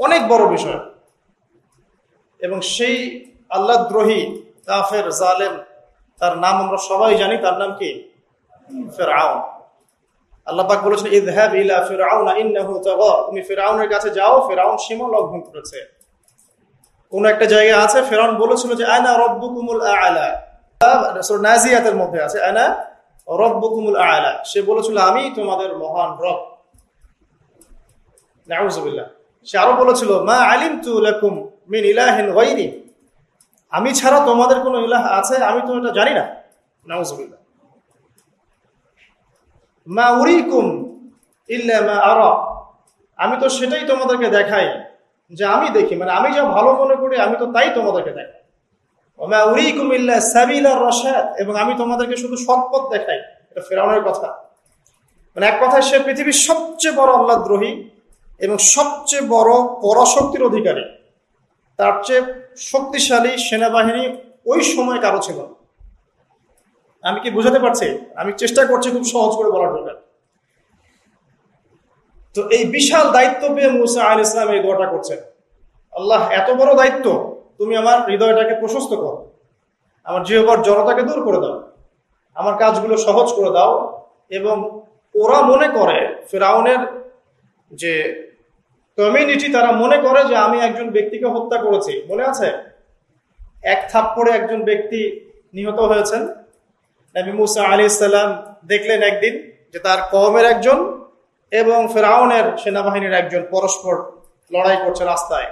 অনেক বড় বিষয়। এবং সেই আল্লাহ দ্রোহী কাফের জালেম, তার নাম আমরা সবাই জানি, তার নাম কি? ফেরাউন আল্লাহ পাক বলেছেন, ইযহাব ইলা ফিরআউনা, ইন্নাহু তাগা। তুমি ফিরআউনের কাছে যাও, ফিরআউন সীমা লঙ্ঘন করেছে। কোন একটা জায়গায় আছে ফেরাউন বলেছিল যে, আনা রব্বুকুমুল আ'লা। নাজিয়াতের মধ্যে আছে, আনা রব্বুকুমুল আ'লা। সে বলেছিল, আমি তোমাদের মহান রব। সে আরও বলেছিল, মা আলিমতু লাকুম মিন ইলাহিন আমি ছাড়া তোমাদের কোনো ইলাহ আছে? আমি তো এটা জানি না। নাউজুবিল্লাহ। মা উরিকুম ইল্লা মা আরা। আমি তো সেটাই তোমাদেরকে দেখাই, যে আমি দেখি মানে আমি যা ভালো মনে করি, আমি তো তাই তোমাদেরকে দেখাই। মা উরিকুম ইল্লা সাবিলা রাশাদ। এবং আমি তোমাদেরকে শুধু সৎপথ দেখাই, এটা ফেরাউনের কথা। মানে এক কথায় সে পৃথিবীর সবচেয়ে বড় আল্লাহদ্রোহী এবং সবচেয়ে বড় পরাশক্তির অধিকারী, তার চেয়ে শক্তিশালী সেনাবাহিনী ওই সময় কারও ছিল আমি কি বুঝাতে পারছি? আমি চেষ্টা করছি খুব সহজ করে বলার জন্য। তো এই বিশাল দায়িত্ব পেয়ে মুসা আল ইসলাম এই দোয়াটা করছেন। আল্লাহ, এত বড় দায়িত্ব, তুমি আমার হৃদয়টাকে প্রশস্ত করো। আমার জিহবার জনতাকে দূর করে দাও। আমার কাজগুলো সহজ করে দাও। এবং ওরা মনে করে, ফেরাউনের যে কমিউনিটি তারা মনে করে যে আমি একজন ব্যক্তিকে হত্যা করেছি। মনে আছে? এক থাপ্পড়ে একজন ব্যক্তি নিহত হয়েছেন। নবী মুসা আলী ইসাল্লাম দেখলেন একদিন যে তার কমের একজন এবং ফেরাউনের সেনাবাহিনীর একজন পরস্পর লড়াই করছে রাস্তায়।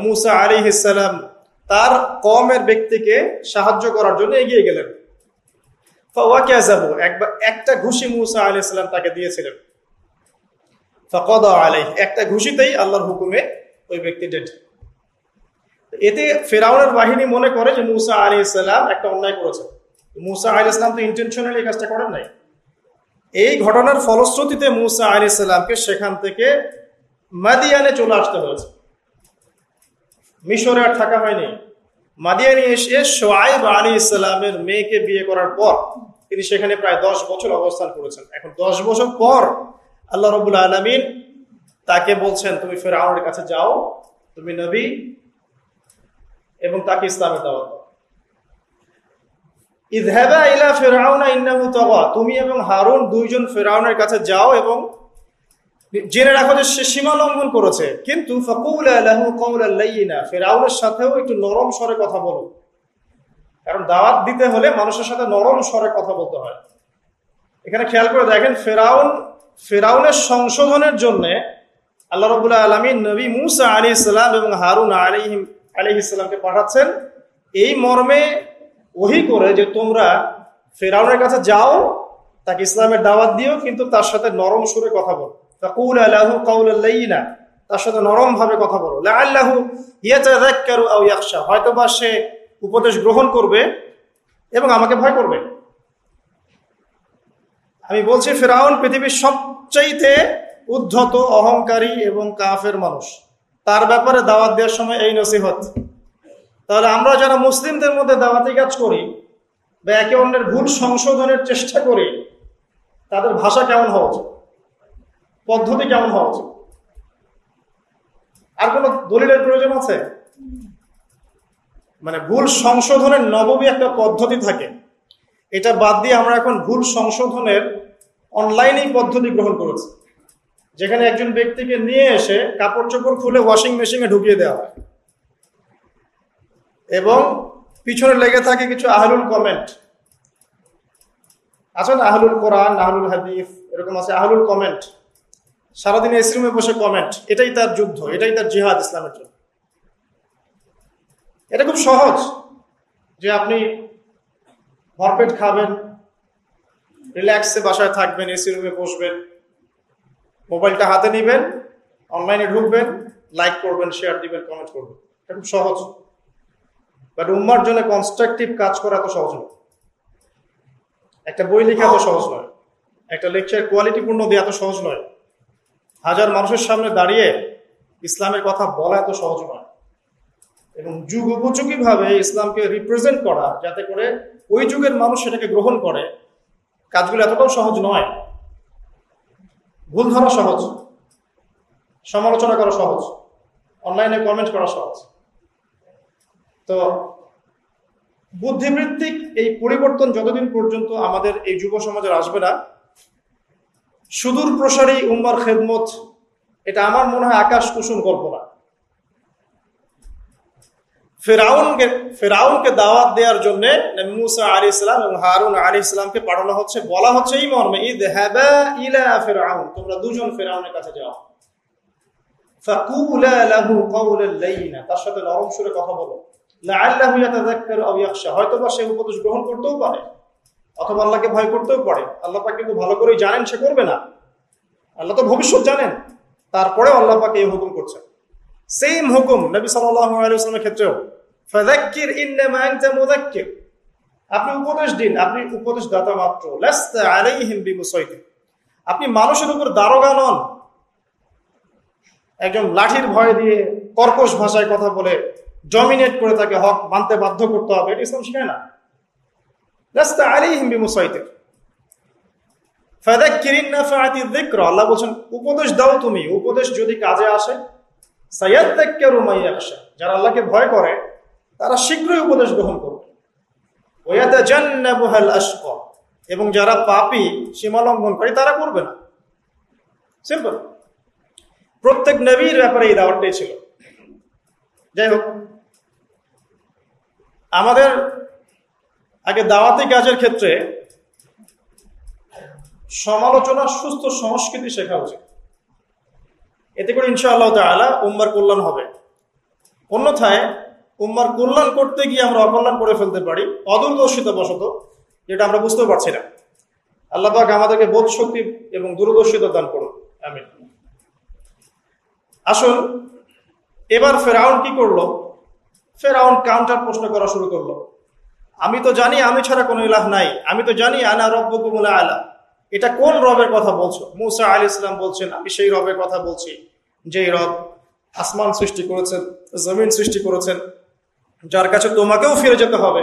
মুসা আলী ইসাল্লাম তার কমের ব্যক্তিকে সাহায্য করার জন্য এগিয়ে গেলেন। একবার একটা ঘুষি মুসা আলী ইসলাম তাকে দিয়েছিলেন। একটা ঘুষিতেই আল্লাহর হুকুমে ওই ব্যক্তি ডেড এতে ফেরাউনের বাহিনী মনে করে যে মুসা আলী ইসলাম একটা অন্যায় করেছে। মুসা আলী ইসলাম তো ইন্টেনশনালি এই কাজটা করেন নাই। এই ঘটনার ফলশ্রুতিতে মুসা আলী ইসলামকে সেখান থেকে মাদিয়ানে চলে আসতে হয়েছে। মিশরে আর থাকা হয়নি। মাদিয়ানি এসে সোয়াইব আলী ইসলামের মেয়েকে বিয়ে করার পর তিনি সেখানে প্রায় দশ বছর অবস্থান করেছেন। এখন দশ বছর পর আল্লাহ রবুল আলমিন তাকে বলছেন, তুমি ফেরাউনের কাছে যাও, তুমি নবী এবং তাকে ইসলামের দাওয়াত ইদহাবা ইলা ফেরাউনা ইন্নাহু তুমি এবং হারুন দুইজন ফেরাউনের কাছে যাও এবং জেনে রাখো যে সে সীমা লঙ্ঘন করেছে। কিন্তু ফাকুল আলাহু কওলাল লাইয়িনা ফেরাউনের সাথেও একটু নরম স্বরে কথা বলো। কারণ দাওয়াত দিতে হলে মানুষের সাথে নরম স্বরে কথা বলতে হয়। এখানে খেয়াল করে দেখেন ফেরাউন ফেরাউনের সংশোধনের জন্য আল্লাহ রবুল্লাহ আলমী নবী মুসা আলী ইসলাম এবং হারুন আলিহিম আলি ইসলামকে পাঠাচ্ছেন। এই মর্মে ওহি করে যে তোমরা ফেরাউনের কাছে যাও, তাকে ইসলামের দাওয়াত দিও, কিন্তু তার সাথে নরম সুরে কথা বলো। কাউল আল্লাহু কাউল না তার সাথে নরম ভাবে কথা বলো। আল্লাহু ইয়াকশা হয়তো বা সে উপদেশ গ্রহণ করবে এবং আমাকে ভয় করবে। আমি বলছি, ফেরাউন পৃথিবীর সবচাইতে উদ্ধত, অহংকারী এবং কাফের মানুষ। তার ব্যাপারে দাওয়াত দেওয়ার সময় এই নসিহত। তাহলে আমরা যারা মুসলিমদের মধ্যে দাওয়াতি কাজ করি বা একে অন্যের ভুল সংশোধনের চেষ্টা করি, তাদের ভাষা কেমন হওয়া উচিত? পদ্ধতি কেমন হওয়া উচিত? আর কোন দলিলের প্রয়োজন আছে? মানে ভুল সংশোধনের নবমী একটা পদ্ধতি থাকে। এটা বাদ দিয়ে আমরা এখন ভুল সংশোধনের অনলাইনেই পদ্ধতি গ্রহণ করেছি। যেখানে একজন ব্যক্তিকে নিয়ে এসে কাপড় চোপড় খুলে ওয়াশিং মেশিনে ঢুকিয়ে দেওয়া হয়। এবং পিছনে লেগে থাকে কিছু আহলুল কমেন্ট আছে না আহলুল কোরআন, আহলুল হাদিফ এরকম আছে, আহলুল কমেন্ট সারাদিন এসরুমে বসে কমেন্ট এটাই তার যুদ্ধ, এটাই তার জিহাদ ইসলামের জন্য। এটা খুব সহজ যে আপনি ভরপেট খাবেন রিল্যাক্সে বাসায় থাকবেন এসি রুমে বসবেন মোবাইলটা হাতে নেবেন অনলাইনে ঢুকবেন লাইক করবেন শেয়ার দিবেন কমেন্ট করবেন। এটা খুব সহজ। বাট উম্মার জন্য কনস্ট্রাকটিভ কাজ করা এত সহজ নয় একটা বই লেখা এত সহজ নয়। একটা লেকচার কোয়ালিটিপূর্ণ দেওয়া এত সহজ নয়। হাজার মানুষের সামনে দাঁড়িয়ে ইসলামের কথা বলা এত সহজ নয়। এবং যুগ উপযোগী ভাবে ইসলামকে রিপ্রেজেন্ট করা, যাতে করে ওই যুগের মানুষ সেটাকে গ্রহণ করে। কাজগুলো এতটাও সহজ নয়। ভুল ধরা সহজ। সমালোচনা করা সহজ। অনলাইনে কমেন্ট করা সহজ। তো বুদ্ধিবৃত্তিক এই পরিবর্তন যতদিন পর্যন্ত আমাদের এই যুব সমাজের আসবে না সুদূর প্রসারী উম্মার খেদমত, এটা আমার মনে হয় আকাশ কুসুম কল্পনা। ফেরাউনকে ফেরাউনকে দাওয়াত দেওয়ার জন্য মুসা আলী ইসলাম এবং হারুন আলী ইসলামকে পাঠানো হচ্ছে। বলা হচ্ছে, এই মর্মে ঈদ হ্যাবা ইলা ফেরাউন, তোমরা দুজন ফেরাউনের কাছে যাও। তার সাথে সুরে কথা বলো। হয়তো বা সে উপদেশ গ্রহণ করতেও পারে আল্লাহকে ভয় করতেও পারে। আল্লাহ ভালো করেই জানেন, সে করবে না। আল্লাহ তো ভবিষ্যৎ জানেন। তারপরেও আল্লাহ এই হুকুম করছেন। সেম হুকুম নবী ওয়াসাল্লামের ক্ষেত্রেও। ফাযাক্কির ইন্নামা আনতা মুযাক্কির। আপনি উপদেশ দিন, আপনি উপদেশ দাতা মাত্র। লাস্তা আলাইহিম বিমুসাইতির। আপনি মানুষের উপর দারোগা নন। একজন লাঠির ভয় দিয়ে কর্কশ ভাষায় কথা বলে ডমিনেট করে তাকে হক মানতে বাধ্য করতে হবে, এটা ইসলাম শিখায় না। লাস্তা আলাইহিম বিমুসাইতির। ফাযাক্কিরিন নাফাআতি যিকর, আল্লাহ বলেন উপদেশ দাও তুমি। উপদেশ যদি কাজে আসে সায়াদ্দাক্কারু মাইয়াখশা যারা আল্লাহকে ভয় করে, তারা শীঘ্রই উপদেশ গ্রহণ করবে। ওয়াতাজান্নাবুহাল আশকা এবং যারা পাপী, সীমা করে তারা করবে না। সিম্পল প্রত্যেক নবীর ব্যাপারে এই দাওয়াতটাই ছিল। যাই হোক, আমাদের আগে দাওয়াতি কাজের ক্ষেত্রে সমালোচনা সুস্থ সংস্কৃতি শেখা উচিত। এতে করে ইনশাআল্লাহ তালা উম্মার কল্যাণ হবে। অন্যথায় উম্মার কল্যাণ করতে গিয়ে আমরা অকল্যাণ করে ফেলতে পারি অদূরদর্শিতা বশত যেটা আমরা বুঝতেও পারছি না। আল্লাহ পাক আমাদেরকে বোধ শক্তি এবং দূরদর্শিতা দান করুন। আমি আসুন, এবার ফেরাউন কি করল? ফেরাউন কাউন্টার প্রশ্ন করা শুরু করল। আমি তো জানি আমি ছাড়া কোনো ইলাহ নাই। আমি তো জানি আনা রব্বকুমুলা আলা। এটা কোন রবের কথা বলছো? মুসা আলী ইসলাম বলছেন, আমি সেই রবের কথা বলছি। যেই রব আসমান সৃষ্টি করেছেন, জমিন সৃষ্টি করেছেন, যার কাছে তোমাকেও ফিরে যেতে হবে।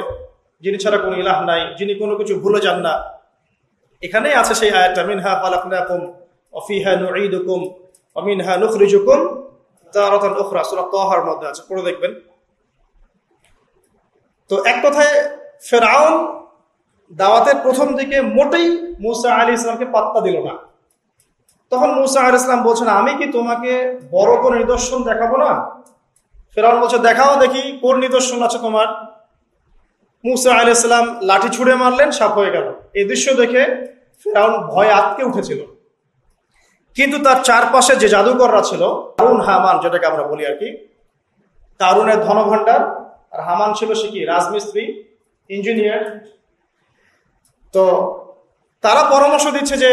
যিনি ছাড়া কোনো ইলাহ নাই, যিনি কোনো কিছু ভুলে যান না। এখানেই আছে সেই আয়াতটা, মিনহা ফালাকনাকুম অফিহা নুঈদুকুম অমিনহা নুখরিজুকুম তারাতান উখরা। সূরা তাহার মধ্যে আছে, পড়ে দেখবেন। তো এক কথায়, ফেরাউন দাওয়াতের প্রথম দিকে মোটেই মুসা আলী ইসলামকে পাত্তা দিল না। তখন মুসা আলী ইসলাম বলছেন, আমি কি তোমাকে বড় কোন নিদর্শন দেখাবো না? ফেরাউন বলছে, দেখাও দেখি, কোন নিদর্শন আছে তোমার? মুসা আলী ইসলাম লাঠি ছুড়ে মারলেন, সাপ হয়ে গেল। এই দৃশ্য দেখে ফেরাউন ভয় আটকে উঠেছিল। কিন্তু তার চারপাশে যে জাদুকররা ছিল তারুণ হামান, যেটাকে আমরা বলি আর কি তারুণের ধনভাণ্ডার। আর হামান ছিল সে কি? রাজমিস্ত্রি, ইঞ্জিনিয়ার। তো তারা পরামর্শ দিচ্ছে যে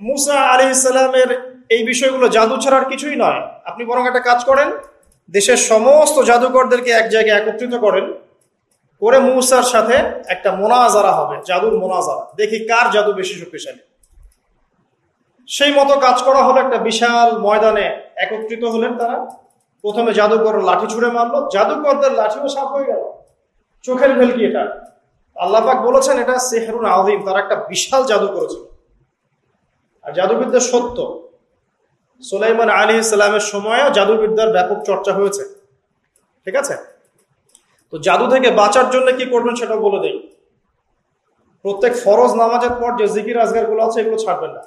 মুসা আলি ইসলামের এই বিষয়গুলো জাদু ছাড়ার কিছুই নয়। আপনি বরং একটা কাজ করেন, দেশের সমস্ত জাদুকরদেরকে এক জায়গায় একত্রিত করেন, করে মুসার সাথে একটা মোনাজারা হবে, জাদুর মোনাজারা। দেখি কার জাদু বেশি শক্তিশালী। সেই মতো কাজ করা হলো একটা বিশাল ময়দানে একত্রিত হলেন তারা। প্রথমে জাদুকর লাঠি ছুঁড়ে মারলো। জাদুকরদের লাঠিও সাপ হয়ে গেল। চোখের ভেলকি এটা। আল্লাপাক বলেছেন, এটা সেহরুন আদিম তারা একটা বিশাল জাদু করেছিল। আর জাদুবিদ্যা সত্য। সোলাইমান আলী ইসলামের সময়ও জাদুবিদ্যার ব্যাপক চর্চা হয়েছে। ঠিক আছে? তো জাদু থেকে বাঁচার জন্য কি করবেন সেটা বলে দেই। প্রত্যেক ফরজ নামাজের পর যে জিকির আজগারগুলো আছে এগুলো ছাড়বেন না।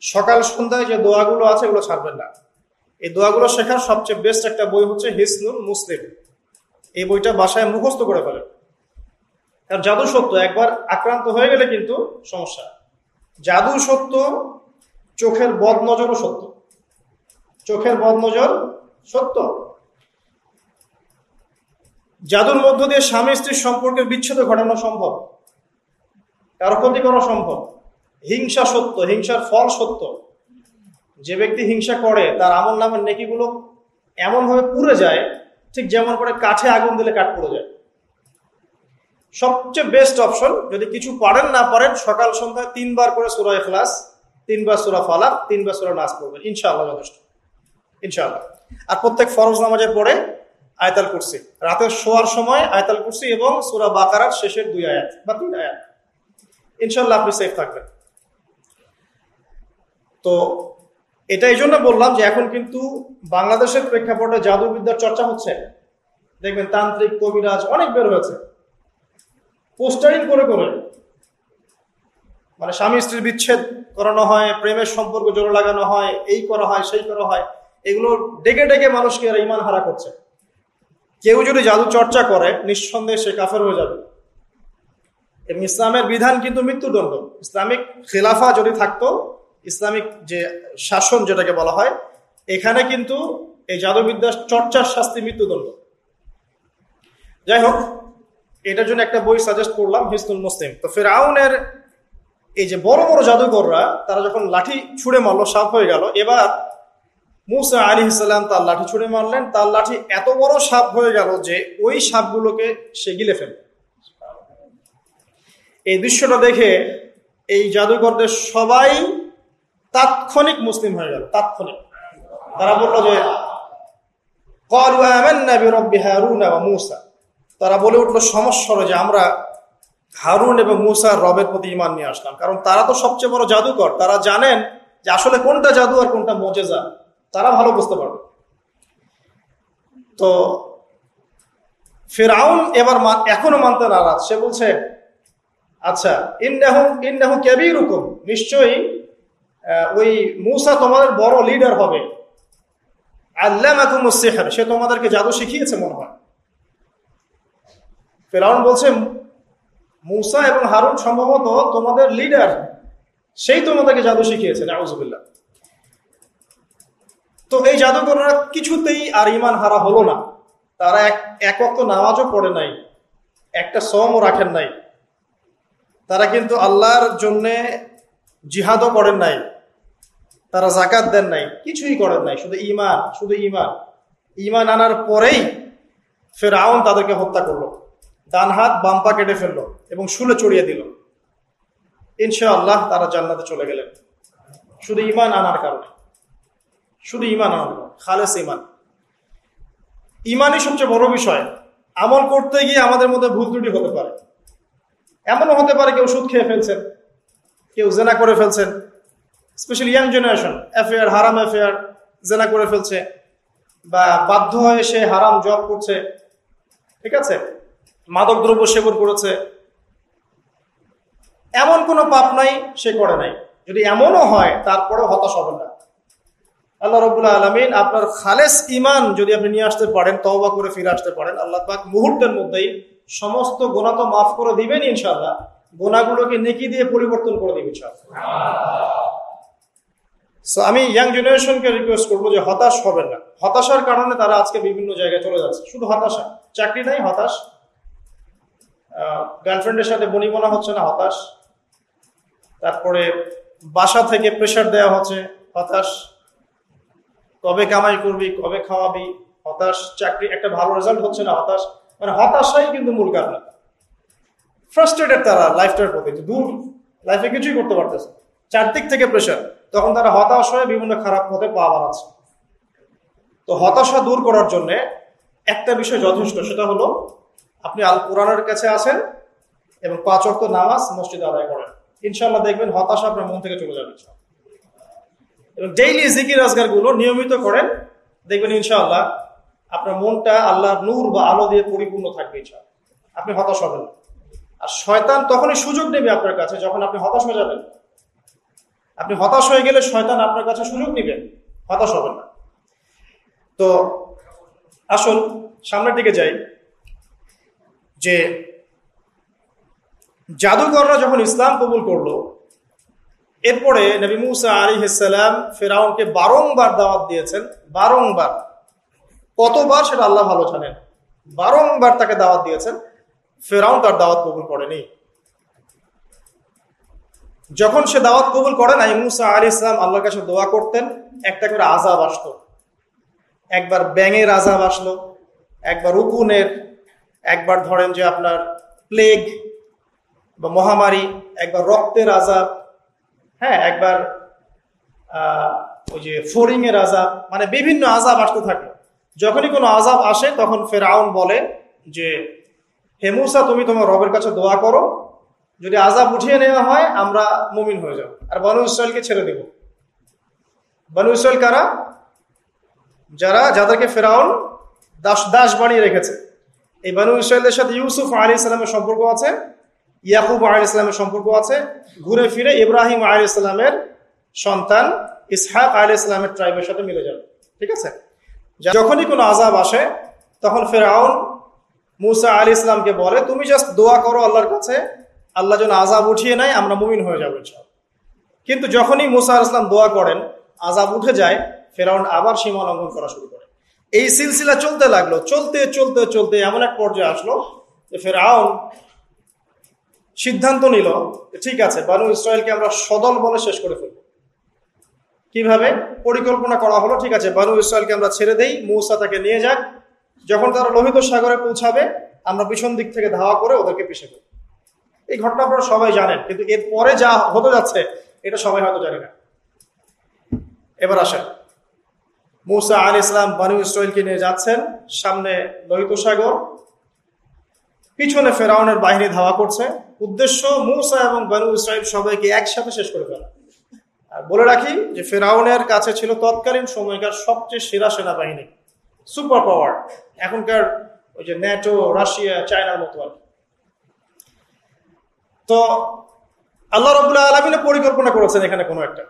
সকাল সন্ধ্যায় যে দোয়াগুলো আছে এগুলো ছাড়বেন না। এই দোয়াগুলো শেখার সবচেয়ে বেস্ট একটা বই হচ্ছে হিসনুল মুসলিম। এই বইটা বাসায় মুখস্থ করে ফেলেন। কারণ জাদু সত্য, একবার আক্রান্ত হয়ে গেলে কিন্তু সমস্যা। জাদু সত্য, চোখের বদ নজরও সত্য। চোখের বদ নজর সত্য। জাদুর মধ্য দিয়ে স্বামী স্ত্রীর সম্পর্কের বিচ্ছেদ ঘটানো সম্ভব। কারও ক্ষতি করা সম্ভব। হিংসা সত্য, হিংসার ফল সত্য। যে ব্যক্তি হিংসা করে, তার আমল নামের নেকিগুলো এমনভাবে পুড়ে যায়, ঠিক যেমন করে কাঠে আগুন দিলে কাঠ পুড়ে যায়। সবচেয়ে বেস্ট অপশন যদি কিছু পারেন না পারেন সকাল সন্ধ্যায় তিনবার করে সুরা এখলাস তিনবার সুরা ফালাক, তিনবার সুরা নাচ করবেন ইনশাআল্লাহ যথেষ্ট। ইনশাআল্লাহ। আর প্রত্যেক ফরজ নামাজে পড়ে আয়তাল করছি রাতের শোয়ার সময় আয়তাল করছি এবং সুরা বাকারার শেষের দুই আয়াত বা তিন আয়াত। ইনশাল্লাহ আপনি সেফ থাকবেন। তো এটা এই জন্য বললাম যে এখন কিন্তু বাংলাদেশের প্রেক্ষাপটে জাদুবিদ্যার চর্চা হচ্ছে। দেখবেন তান্ত্রিক, কবিরাজ অনেক বের হয়েছে। পোস্টারিং করে করে মানে স্বামী স্ত্রীর বিচ্ছেদ করানো হয়, প্রেমের সম্পর্ক জোর লাগানো হয়, এই করা হয়, সেই করা হয়, এগুলো ডেকে ডেকে মানুষকে এরা ইমান হারা করছে। কেউ যদি জাদু চর্চা করে, নিঃসন্দেহে সে কাফের হয়ে যাবে। এবং ইসলামের বিধান কিন্তু মৃত্যুদণ্ড। ইসলামিক খেলাফা যদি থাকতো, ইসলামিক যে শাসন যেটাকে বলা হয়, এখানে কিন্তু এই জাদুবিদ্যার চর্চার শাস্তি মৃত্যুদণ্ড। যাই হোক এটার জন্য একটা বই সাজেস্ট করলাম হিসনুল মুসলিম। তো ফেরাউনের এই যে বড় বড় জাদুকররা তারা যখন লাঠি ছুঁড়ে মারলো সাপ হয়ে গেল। এবার মুসা আলী ইসলাম তার লাঠি ছুঁড়ে মারলেন। তার লাঠি এত বড় সাপ হয়ে গেল যে ওই সাপগুলোকে সে গিলে ফেলল। এই দৃশ্যটা দেখে এই জাদুকরদের সবাই তাৎক্ষণিক মুসলিম হয়ে গেল, তাৎক্ষণিক। তারা বলল যে মুসা। তারা বলে উঠল, সমস্যা যে আমরা হারুন এবং মুসার রবের প্রতি ইমান নিয়ে আসলাম। কারণ তারা তো সবচেয়ে বড় জাদুকর। তারা জানেন যে আসলে কোনটা জাদু আর কোনটা মজেজা। তারা ভালো বুঝতে পারবে। তো ফেরাউন এবার এখনও মানতে নারাজ। সে বলছে আচ্ছা ইন্দাহু ইন্দাহু কেবি রকম নিশ্চয়ই ওই মুসা তোমাদের বড় লিডার হবে। আল্লাহ সে তোমাদেরকে জাদু শিখিয়েছে মনে হয়। ফেরাউন বলছে, মুসা এবং হারুন সম্ভবত তোমাদের লিডার সেই তোমাদেরকে জাদু শিখিয়েছে, নাউজুবিল্লাহ। তো এই জাদুকররা কিছুতেই আর ইমান হারা হলো না। তারা এক এক অক্ত নামাজও পড়ে নাই, একটা সমও রাখেন নাই। তারা কিন্তু আল্লাহর জন্যে জিহাদও করেন নাই, তারা জাকাত দেন নাই, কিছুই করেন নাই, শুধু ইমান শুধু ইমান। ইমান আনার পরেই ফের আউন তাদেরকে হত্যা করল। ডান হাত বাম্পা কেটে ফেলল এবং শুলে চড়িয়ে দিল। ইনশা আল্লাহ তারা জান্নাতে চলে গেলেন। শুধু ইমান আনার কারণে। শুধু ইমান আনার খালেস ইমান ইমানই সবচেয়ে বড় বিষয়। আমল করতে গিয়ে আমাদের মধ্যে ভুল ত্রুটি হতে পারে। এমনও হতে পারে কেউ সুদ খেয়ে ফেলছেন, কেউ জেনা করে ফেলছেন স্পেশালি ইয়াং জেনারেশন অ্যাফেয়ার হারাম অ্যাফেয়ার জেনা করে ফেলছে, বা বাধ্য হয়ে সে হারাম জব করছে। ঠিক আছে? মাদক দ্রব্য সেবন করেছে। এমন কোনো পাপ নাই, সে করে নাই। যদি এমনও হয় তারপরে হতাশ হবেন না। আল্লাহ রবুল্লা আলমিন আপনার খালেস ইমান যদি আপনি নিয়ে আসতে পারেন, তওবা করে ফিরে আসতে পারেন, আল্লাহ পাক মুহূর্তের মধ্যেই সমস্ত গোনা তো মাফ করে দিবেন ইনশাল্লাহ গোনাগুলোকে নেকি দিয়ে পরিবর্তন করে দিবেন আমি ইয়াং জেনারেশনকে রিকোয়েস্ট করব যে হতাশ হবেন না। হতাশার কারণে তারা আজকে বিভিন্ন জায়গায় চলে যাচ্ছে। শুধু হতাশা। চাকরি নাই, হতাশ। গার্লফ্রেন্ডের সাথে বনি বনিবনা হচ্ছে না, হতাশ। তারপরে বাসা থেকে প্রেশার দেওয়া হচ্ছে, হতাশ। কবে কামাই করবি, কবে খাওয়াবি, হতাশ। চাকরি, একটা ভালো রেজাল্ট হচ্ছে না, হতাশ। মানে হতাশাই কিন্তু মূল কারণ। ফ্রাস্ট্রেটেড তারা লাইফটার প্রতি। দূর লাইফে কিছুই করতে পারতেছে চারদিক থেকে প্রেশার তখন তারা হতাশ হয়ে বিভিন্ন খারাপ পথে পা বাড়াচ্ছে। তো হতাশা দূর করার জন্য একটা বিষয় যথেষ্ট, সেটা হলো আপনি আল কোরআনের কাছে আসেন এবং পাঁচ অর্থ নামাজ মসজিদে আদায় করেন। ইনশাল্লাহ দেখবেন হতাশা আপনার মন থেকে চলে যাবে। এবং ডেইলি জিকির রাজগারগুলো নিয়মিত করেন, দেখবেন ইনশাআল্লাহ আপনার মনটা আল্লাহর নূর বা আলো দিয়ে পরিপূর্ণ থাকবে ইনশা আপনি হতাশ হবেন আর শয়তান তখনই সুযোগ নেবে আপনার কাছে যখন আপনি হতাশ হয়ে যাবেন। আপনি হতাশ হয়ে গেলে শয়তান আপনার কাছে সুযোগ নেবেন হতাশ হবেন না। তো আসুন, সামনের দিকে যাই। যে জাদুকররা যখন ইসলাম কবুল করল, এরপরে নবী মুসা আলী ইসালাম ফেরাউনকে বারংবার দাওয়াত দিয়েছেন, বারংবার। কতবার সেটা আল্লাহ ভালো জানেন। বারংবার তাকে দাওয়াত দিয়েছেন, ফেরাউন তার দাওয়াত কবুল করেনি। যখন সে দাওয়াত কবুল করে নাই, মুসা আলী ইসলাম আল্লাহর কাছে দোয়া করতেন, একটা করে আজাব আসতো। একবার ব্যাঙের আজাব আসলো, একবার উকুনের একবার ধরেন যে আপনার প্লেগ বা মহামারী, একবার রক্তের আজাব হ্যাঁ একবার ওই যে ফোরিং এর আজাব মানে বিভিন্ন আজাব আসতে থাকে। যখনই কোনো আজাব আসে, তখন ফেরাউন বলে যে হেমুসা তুমি তোমার রবের কাছে দোয়া করো। যদি আজাব উঠিয়ে নেওয়া হয়, আমরা মুমিন হয়ে যাব। আর বনু ইসরায়েলকে ছেড়ে দেব। বানু ইসরায়েল কারা? যারা, যাদেরকে ফেরাউন দাস দাস বানিয়ে রেখেছে। এই বানু ইসরায়েলদের সাথে ইউসুফ আলী ইসলামের সম্পর্ক আছে, ইয়াকুব আলী ইসলামের সম্পর্ক আছে, ঘুরে ফিরে ইব্রাহিম আলী ইসলামের সন্তান ইসহাক আলী ইসলামের ট্রাইবের সাথে মিলে যাবে। ঠিক আছে? যখনই কোনো আজাব আসে, তখন ফেরাউন মুসা আলী ইসলামকে বলে, তুমি জাস্ট দোয়া করো আল্লাহর কাছে, আল্লাহ যেন আজাব উঠিয়ে নেয়, আমরা মুমিন হয়ে যাব কিন্তু যখনই মুসা আল ইসলাম দোয়া করেন আজাব উঠে যায়, ফেরাউন আবার সীমা লঙ্ঘন করা শুরু করে। এই সিলসিলা চলতে লাগল, চলতে চলতে চলতে এমন এক পর্যায়ে আসলো যে ফেরাউন সিদ্ধান্ত নিল ঠিক আছে, বানু ইসরায়েলকে আমরা সদল বলে শেষ করে ফেলব। কীভাবে? পরিকল্পনা করা হলো, ঠিক আছে, বানু ইসরায়েলকে আমরা ছেড়ে দেই, মৌসা তাকে নিয়ে যাক, যখন তারা লোহিত সাগরে পৌঁছাবে, আমরা পিছন দিক থেকে ধাওয়া করে ওদেরকে পিছিয়ে দেবো এই ঘটনা আপনারা সবাই জানেন, কিন্তু এর পরে যা হতে যাচ্ছে, এটা সবাই হয়তো জানে না। এবার আসেন। মুসা আল ইসলাম বানু ইসরায়েলকে নিয়ে যাচ্ছেন। সামনে লোহিত সাগর পিছনে ফেরাউনের বাহিনী ধাওয়া করছে। উদ্দেশ্য মুসা এবং বানু ইসরায়েল সবাইকে একসাথে শেষ করে ফেলা। আর বলে রাখি যে, ফেরাউনের কাছে ছিল তৎকালীন সময়কার সবচেয়ে সেরা সেনাবাহিনী, সুপার পাওয়ার, এখনকার ওই যে ন্যাটো, রাশিয়া, চায়নার মতো আর তো আল্লাহ রবুল্লাহ আলমিনে পরিকল্পনা করেছেন এখানে কোনো একটা।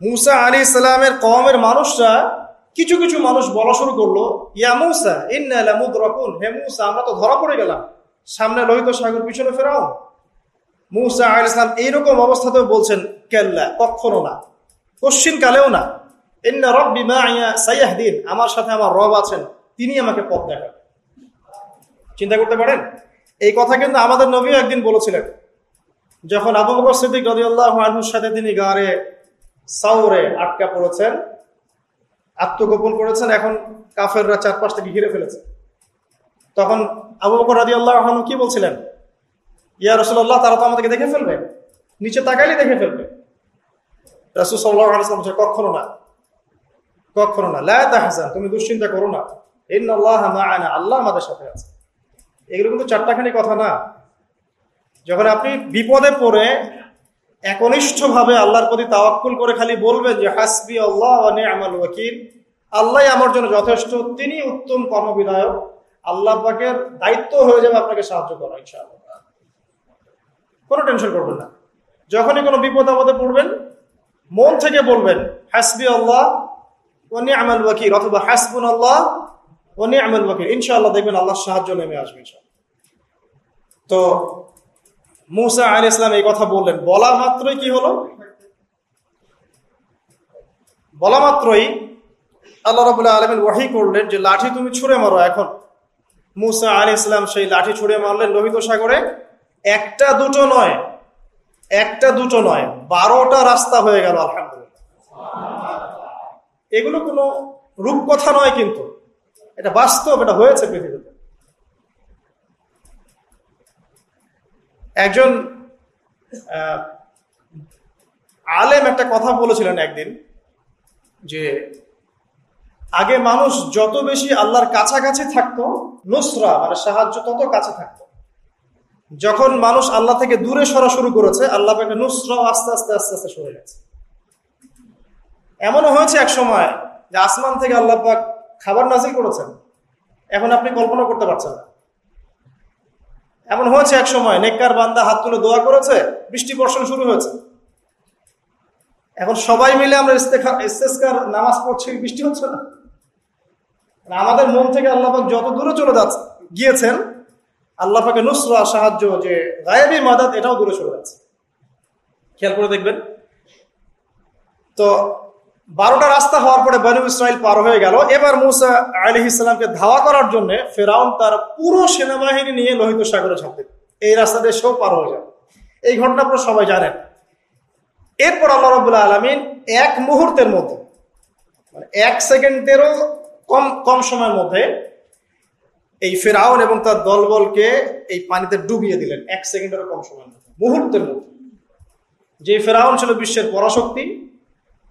মুসা আলী ইসলামের কমের মানুষরা কিছু কিছু মানুষ বলা শুরু করল, ইয়া মুসা ইন্নামুদ রকুন হে মুসা, আমরা তো ধরা পড়ে গেলাম। সামনে লোহিত সাগর, পিছনে ফেরাও মুসা আল ইসলাম এইরকম অবস্থাতেও বলছেন, কেল্লা, কখনো না কশ্চিন কালেও না। ইন্না রব বিমা সাইয়াহদিন, আমার সাথে আমার রব আছেন, তিনি আমাকে পথ দেখান। চিন্তা করতে পারেন? এই কথা কিন্তু আমাদের নবীও একদিন বলেছিলেন, যখন আবু বকর সিদ্দিক রদিউল্লাহ আনহুর সাথে তিনি গাড়ে সাউরে আটকা পড়েছেন, আত্মগোপন করেছেন, এখন কাফেররা চারপাশ থেকে ঘিরে ফেলেছে। তখন আবু বকর রাজি আল্লাহ কি বলছিলেন? ইয়া রসুল্লাহ তারা তো আমাদেরকে দেখে ফেলবে। নিচে তাকাইলে দেখে ফেলবে। রাসুল সাল্লাহ কখনো না। কখনো না। লা তাহসান তুমি দুশ্চিন্তা করো না। আল্লাহ আল্লাহ আমাদের সাথে আছে। এগুলো কিন্তু চারটাখানি কথা না। যখন আপনি বিপদে পড়ে একনিষ্ঠ ভাবে আল্লাহর প্রতি তাওয়াক্কুল করে খালি বলবেন যে, হাসবি আল্লাহ আমার ওয়াকিল। আল্লাহ আমার জন্য যথেষ্ট, তিনি উত্তম কর্মবিধায়ক। আল্লাহ পাকের দায়িত্ব হয়ে যাবে আপনাকে সাহায্য করা, ইনশাআল্লাহ। কোনো টেনশন করবেন না। যখনই কোনো বিপদ আপদে পড়বেন, মন থেকে বলবেন, হাসবি আল্লাহ ও আমাল ওয়াকিল, অথবা, হাসবুন আল্লাহ ও আমাল ওয়াকিল। ইনশাআল্লাহ দেখবেন আল্লাহ সাহায্য নেমে আসবে তো মুসা আল ইসলাম এই কথা বললেন। বলা মাত্রই কি হলো? বলা মাত্রই আল্লাহ রবুল্লাহ আলমিন ওয়াহি করলেন যে লাঠি তুমি ছুঁড়ে মারো এখন। মুসা আল ইসলাম সেই লাঠি ছুঁড়ে মারলেন লোহিত সাগরে। একটা দুটো নয়, একটা দুটো নয়, বারোটা রাস্তা হয়ে গেল, আলহামদুলিল্লাহ। এগুলো কোনো রূপকথা নয় কিন্তু। এটা বাস্তব, এটা হয়েছে পৃথিবীতে। একজন আলেম একটা কথা বলেছিলেন একদিন যে আগে মানুষ যত বেশি আল্লাহর কাছাকাছি থাকতো, নুসরা মানে সাহায্য তত কাছে থাকতো। যখন মানুষ আল্লাহ থেকে দূরে সরা শুরু করেছে, আল্লাহ পাকে নুসরাও আস্তে আস্তে আস্তে আস্তে সরে গেছে। এমনও হয়েছে এক সময় যে আসমান থেকে আল্লাহ পাক খাবার নাজিল করেছেন। এখন আপনি কল্পনা করতে পারছেন না। এমন হয়েছে এক সময়, নেককার বান্দা হাত তুলে দোয়া করেছে, বৃষ্টি বর্ষণ শুরু হয়েছে। এখন সবাই মিলে আমরা নামাজ পড়ছি, বৃষ্টি হচ্ছে না। আমাদের মন থেকে আল্লাহাক যত দূরে চলে যাচ্ছে, গিয়েছেন আল্লাহাকে নুসরা, সাহায্য, যে গায়েবী মাদাত, এটাও দূরে চলে যাচ্ছে। খেয়াল করে দেখবেন। তো বারোটা রাস্তা হওয়ার পরে বানু ইসরায়েল পার হয়ে গেল। এবার মুসা আলি ইসলামকে ধাওয়া করার জন্য ফেরাউন তার পুরো সেনাবাহিনী নিয়ে লোহিত সাগরে ছাপতে এই রাস্তা দিয়ে সেও পার হয়ে যাবে এই ঘটনা আপনারা সবাই জানেন। এরপর আল্লাহ রবুল্লাহ আলমিন এক মুহূর্তের মধ্যে মানে এক সেকেন্ডেরও কম কম সময়ের মধ্যে এই ফেরাউন এবং তার দলবলকে এই পানিতে ডুবিয়ে দিলেন। এক সেকেন্ডেরও কম সময়ের মধ্যে, মুহূর্তের মধ্যে। যে ফেরাউন ছিল বিশ্বের পরাশক্তি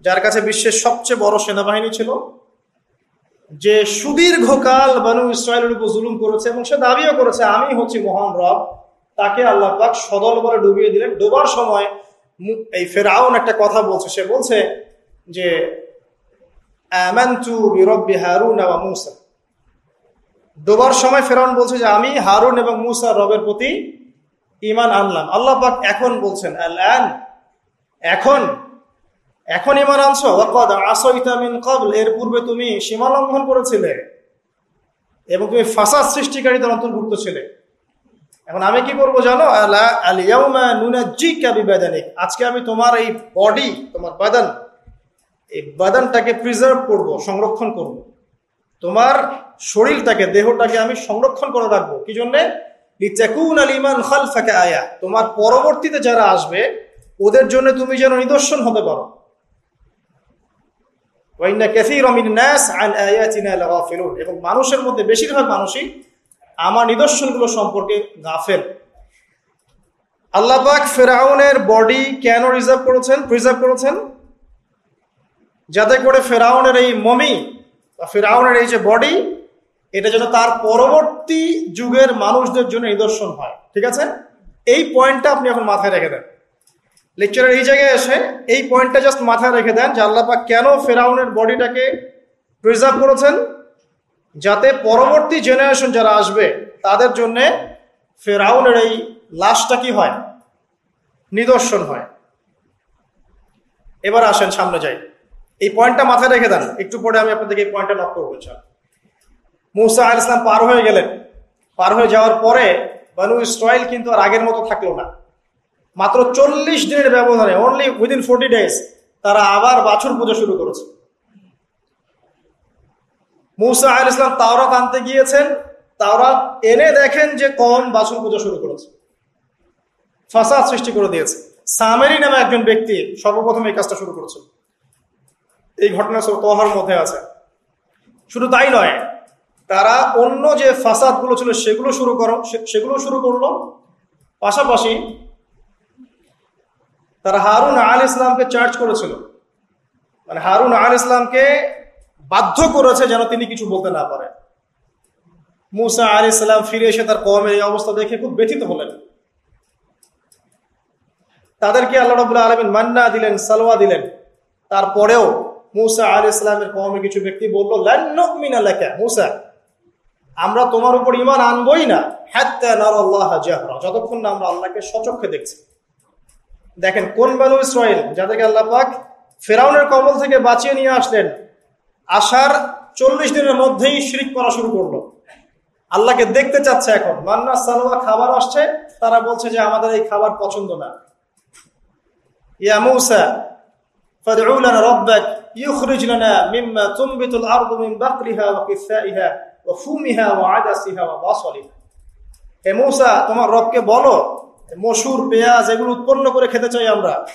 যার কাছে বিশ্বের সবচেয়ে বড় সেনাবাহিনী ছিল, যে সুদীর্ঘকাল বানু ইসরায়েলের উপর জুলুম করেছে এবং সে দাবিও করেছে, আমি হচ্ছি মহান রব। তাকে আল্লাহ পাক সদল বলে ডুবিয়ে দিলেন। ডোবার সময় এই ফেরাউন একটা কথা বলছে। সে বলছে যে হারুন মুসা। ডোবার সময় ফেরাউন বলছে যে, আমি হারুন এবং মুসা রবের প্রতি ইমান আনলাম। আল্লাহ পাক এখন বলছেন এখন এখন ইমান আনছো আসইতামিন কবল এর পূর্বে তুমি সীমা লঙ্ঘন করেছিলে এবং তুমি ফাসাদ সৃষ্টিকারীদের অন্তর্ভুক্ত ছিলে। এখন আমি কি করব জানো? আজকে আমি তোমার এই বডি তোমার বাদান, এই বাদানটাকে প্রিজার্ভ করব, সংরক্ষণ করব। তোমার শরীরটাকে, দেহটাকে আমি সংরক্ষণ করে রাখব। কি জন্যে? আয়া। তোমার পরবর্তীতে যারা আসবে, ওদের জন্য তুমি যেন নিদর্শন হতে পারো। এবং মানুষের মধ্যে বেশিরভাগ মানুষই আমার নিদর্শনগুলো সম্পর্কে গাফেল। আল্লাপাক ফেরাউনের বডি কেন রিজার্ভ করেছেন? প্রিজার্ভ করেছেন? যাতে করে ফেরাউনের এই মমি বা ফেরাউনের এই যে বডি, এটা যেন তার পরবর্তী যুগের মানুষদের জন্য নিদর্শন হয়। ঠিক আছে? এই পয়েন্টটা আপনি এখন মাথায় রেখে দেন। লেকচারের এই জায়গায় এসে এই পয়েন্টটা জাস্ট মাথায় রেখে দেন যে আল্লাপাক কেন ফেরাউনের বডিটাকে প্রিজার্ভ করেছেন? যাতে পরবর্তী জেনারেশন যারা আসবে, তাদের জন্যে ফেরাউনের এই লাশটা কি হয়? নিদর্শন হয়। এবার আসেন সামনে যাই। এই পয়েন্টটা মাথায় রেখে দেন। একটু পরে আমি আপনাদেরকে এই পয়েন্টটা নক করব মুসা আল ইসলাম পার হয়ে গেলেন। পার হয়ে যাওয়ার পরে বানু ইসরায়েল কিন্তু আর আগের মতো থাকল না। মাত্র চল্লিশ দিনের ব্যবধানে অনলি উইদিন ফোর্টি ডেজ তারা আবার বাছুর পুজো শুরু করেছে। মুসা আল ইসলাম তাওরাত আনতে গিয়েছেন। তাওরাত এনে দেখেন যে কম বাছুর পুজো শুরু করেছে। ফাসাদ সৃষ্টি করে দিয়েছে। সামেরি নামে একজন ব্যক্তি সর্বপ্রথম এই কাজটা শুরু করেছে। এই ঘটনা তোহার মধ্যে আছে। শুধু তাই নয়, তারা অন্য যে ফাসাদগুলো ছিল সেগুলো শুরু করো সেগুলো শুরু করল। পাশাপাশি তারা হারুন আল ইসলামকে চার্জ করেছিল। মানে হারুন আল ইসলামকে বাধ্য করেছে যেন তিনি কিছু বলতে না পারেন। মুসা আল ইসলাম ফিরে এসে তার কমের এই অবস্থা দেখে খুব ব্যথিত হলেন। তাদেরকে আল্লাহ রবুল্লাহ আলমিন মান্না দিলেন, সালোয়া দিলেন। তারপরেও মুসা আল ইসলামের কমে কিছু ব্যক্তি বলল লান্না লেখা মুসা, আমরা তোমার উপর ইমান আনবই না। হ্যাঁ যতক্ষণ না আমরা আল্লাহকে সচক্ষে দেখছি। দেখেন কোন বানু ইসরায়েল যাদেরকে আল্লাহ পাক ফেরাউনের কবল থেকে বাঁচিয়ে নিয়ে আসলেন আসার চল্লিশ দিনের মধ্যেই শিরিক করা শুরু করলো আল্লাহকে দেখতে চাচ্ছে এখন মান্না সালোয়া খাবার আসছে তারা বলছে যে আমাদের এই খাবার পছন্দ না ইয়া মুসা فادعو لنا ربك يخرج لنا مما تنبت الارض من بقلها وقثائها وفومها وعدسها وبصلها হে মুসা তোমার রবকে বলো মসুর, পেঁয়াজ এগুলো উৎপন্ন করে খেতে চাই আমরা।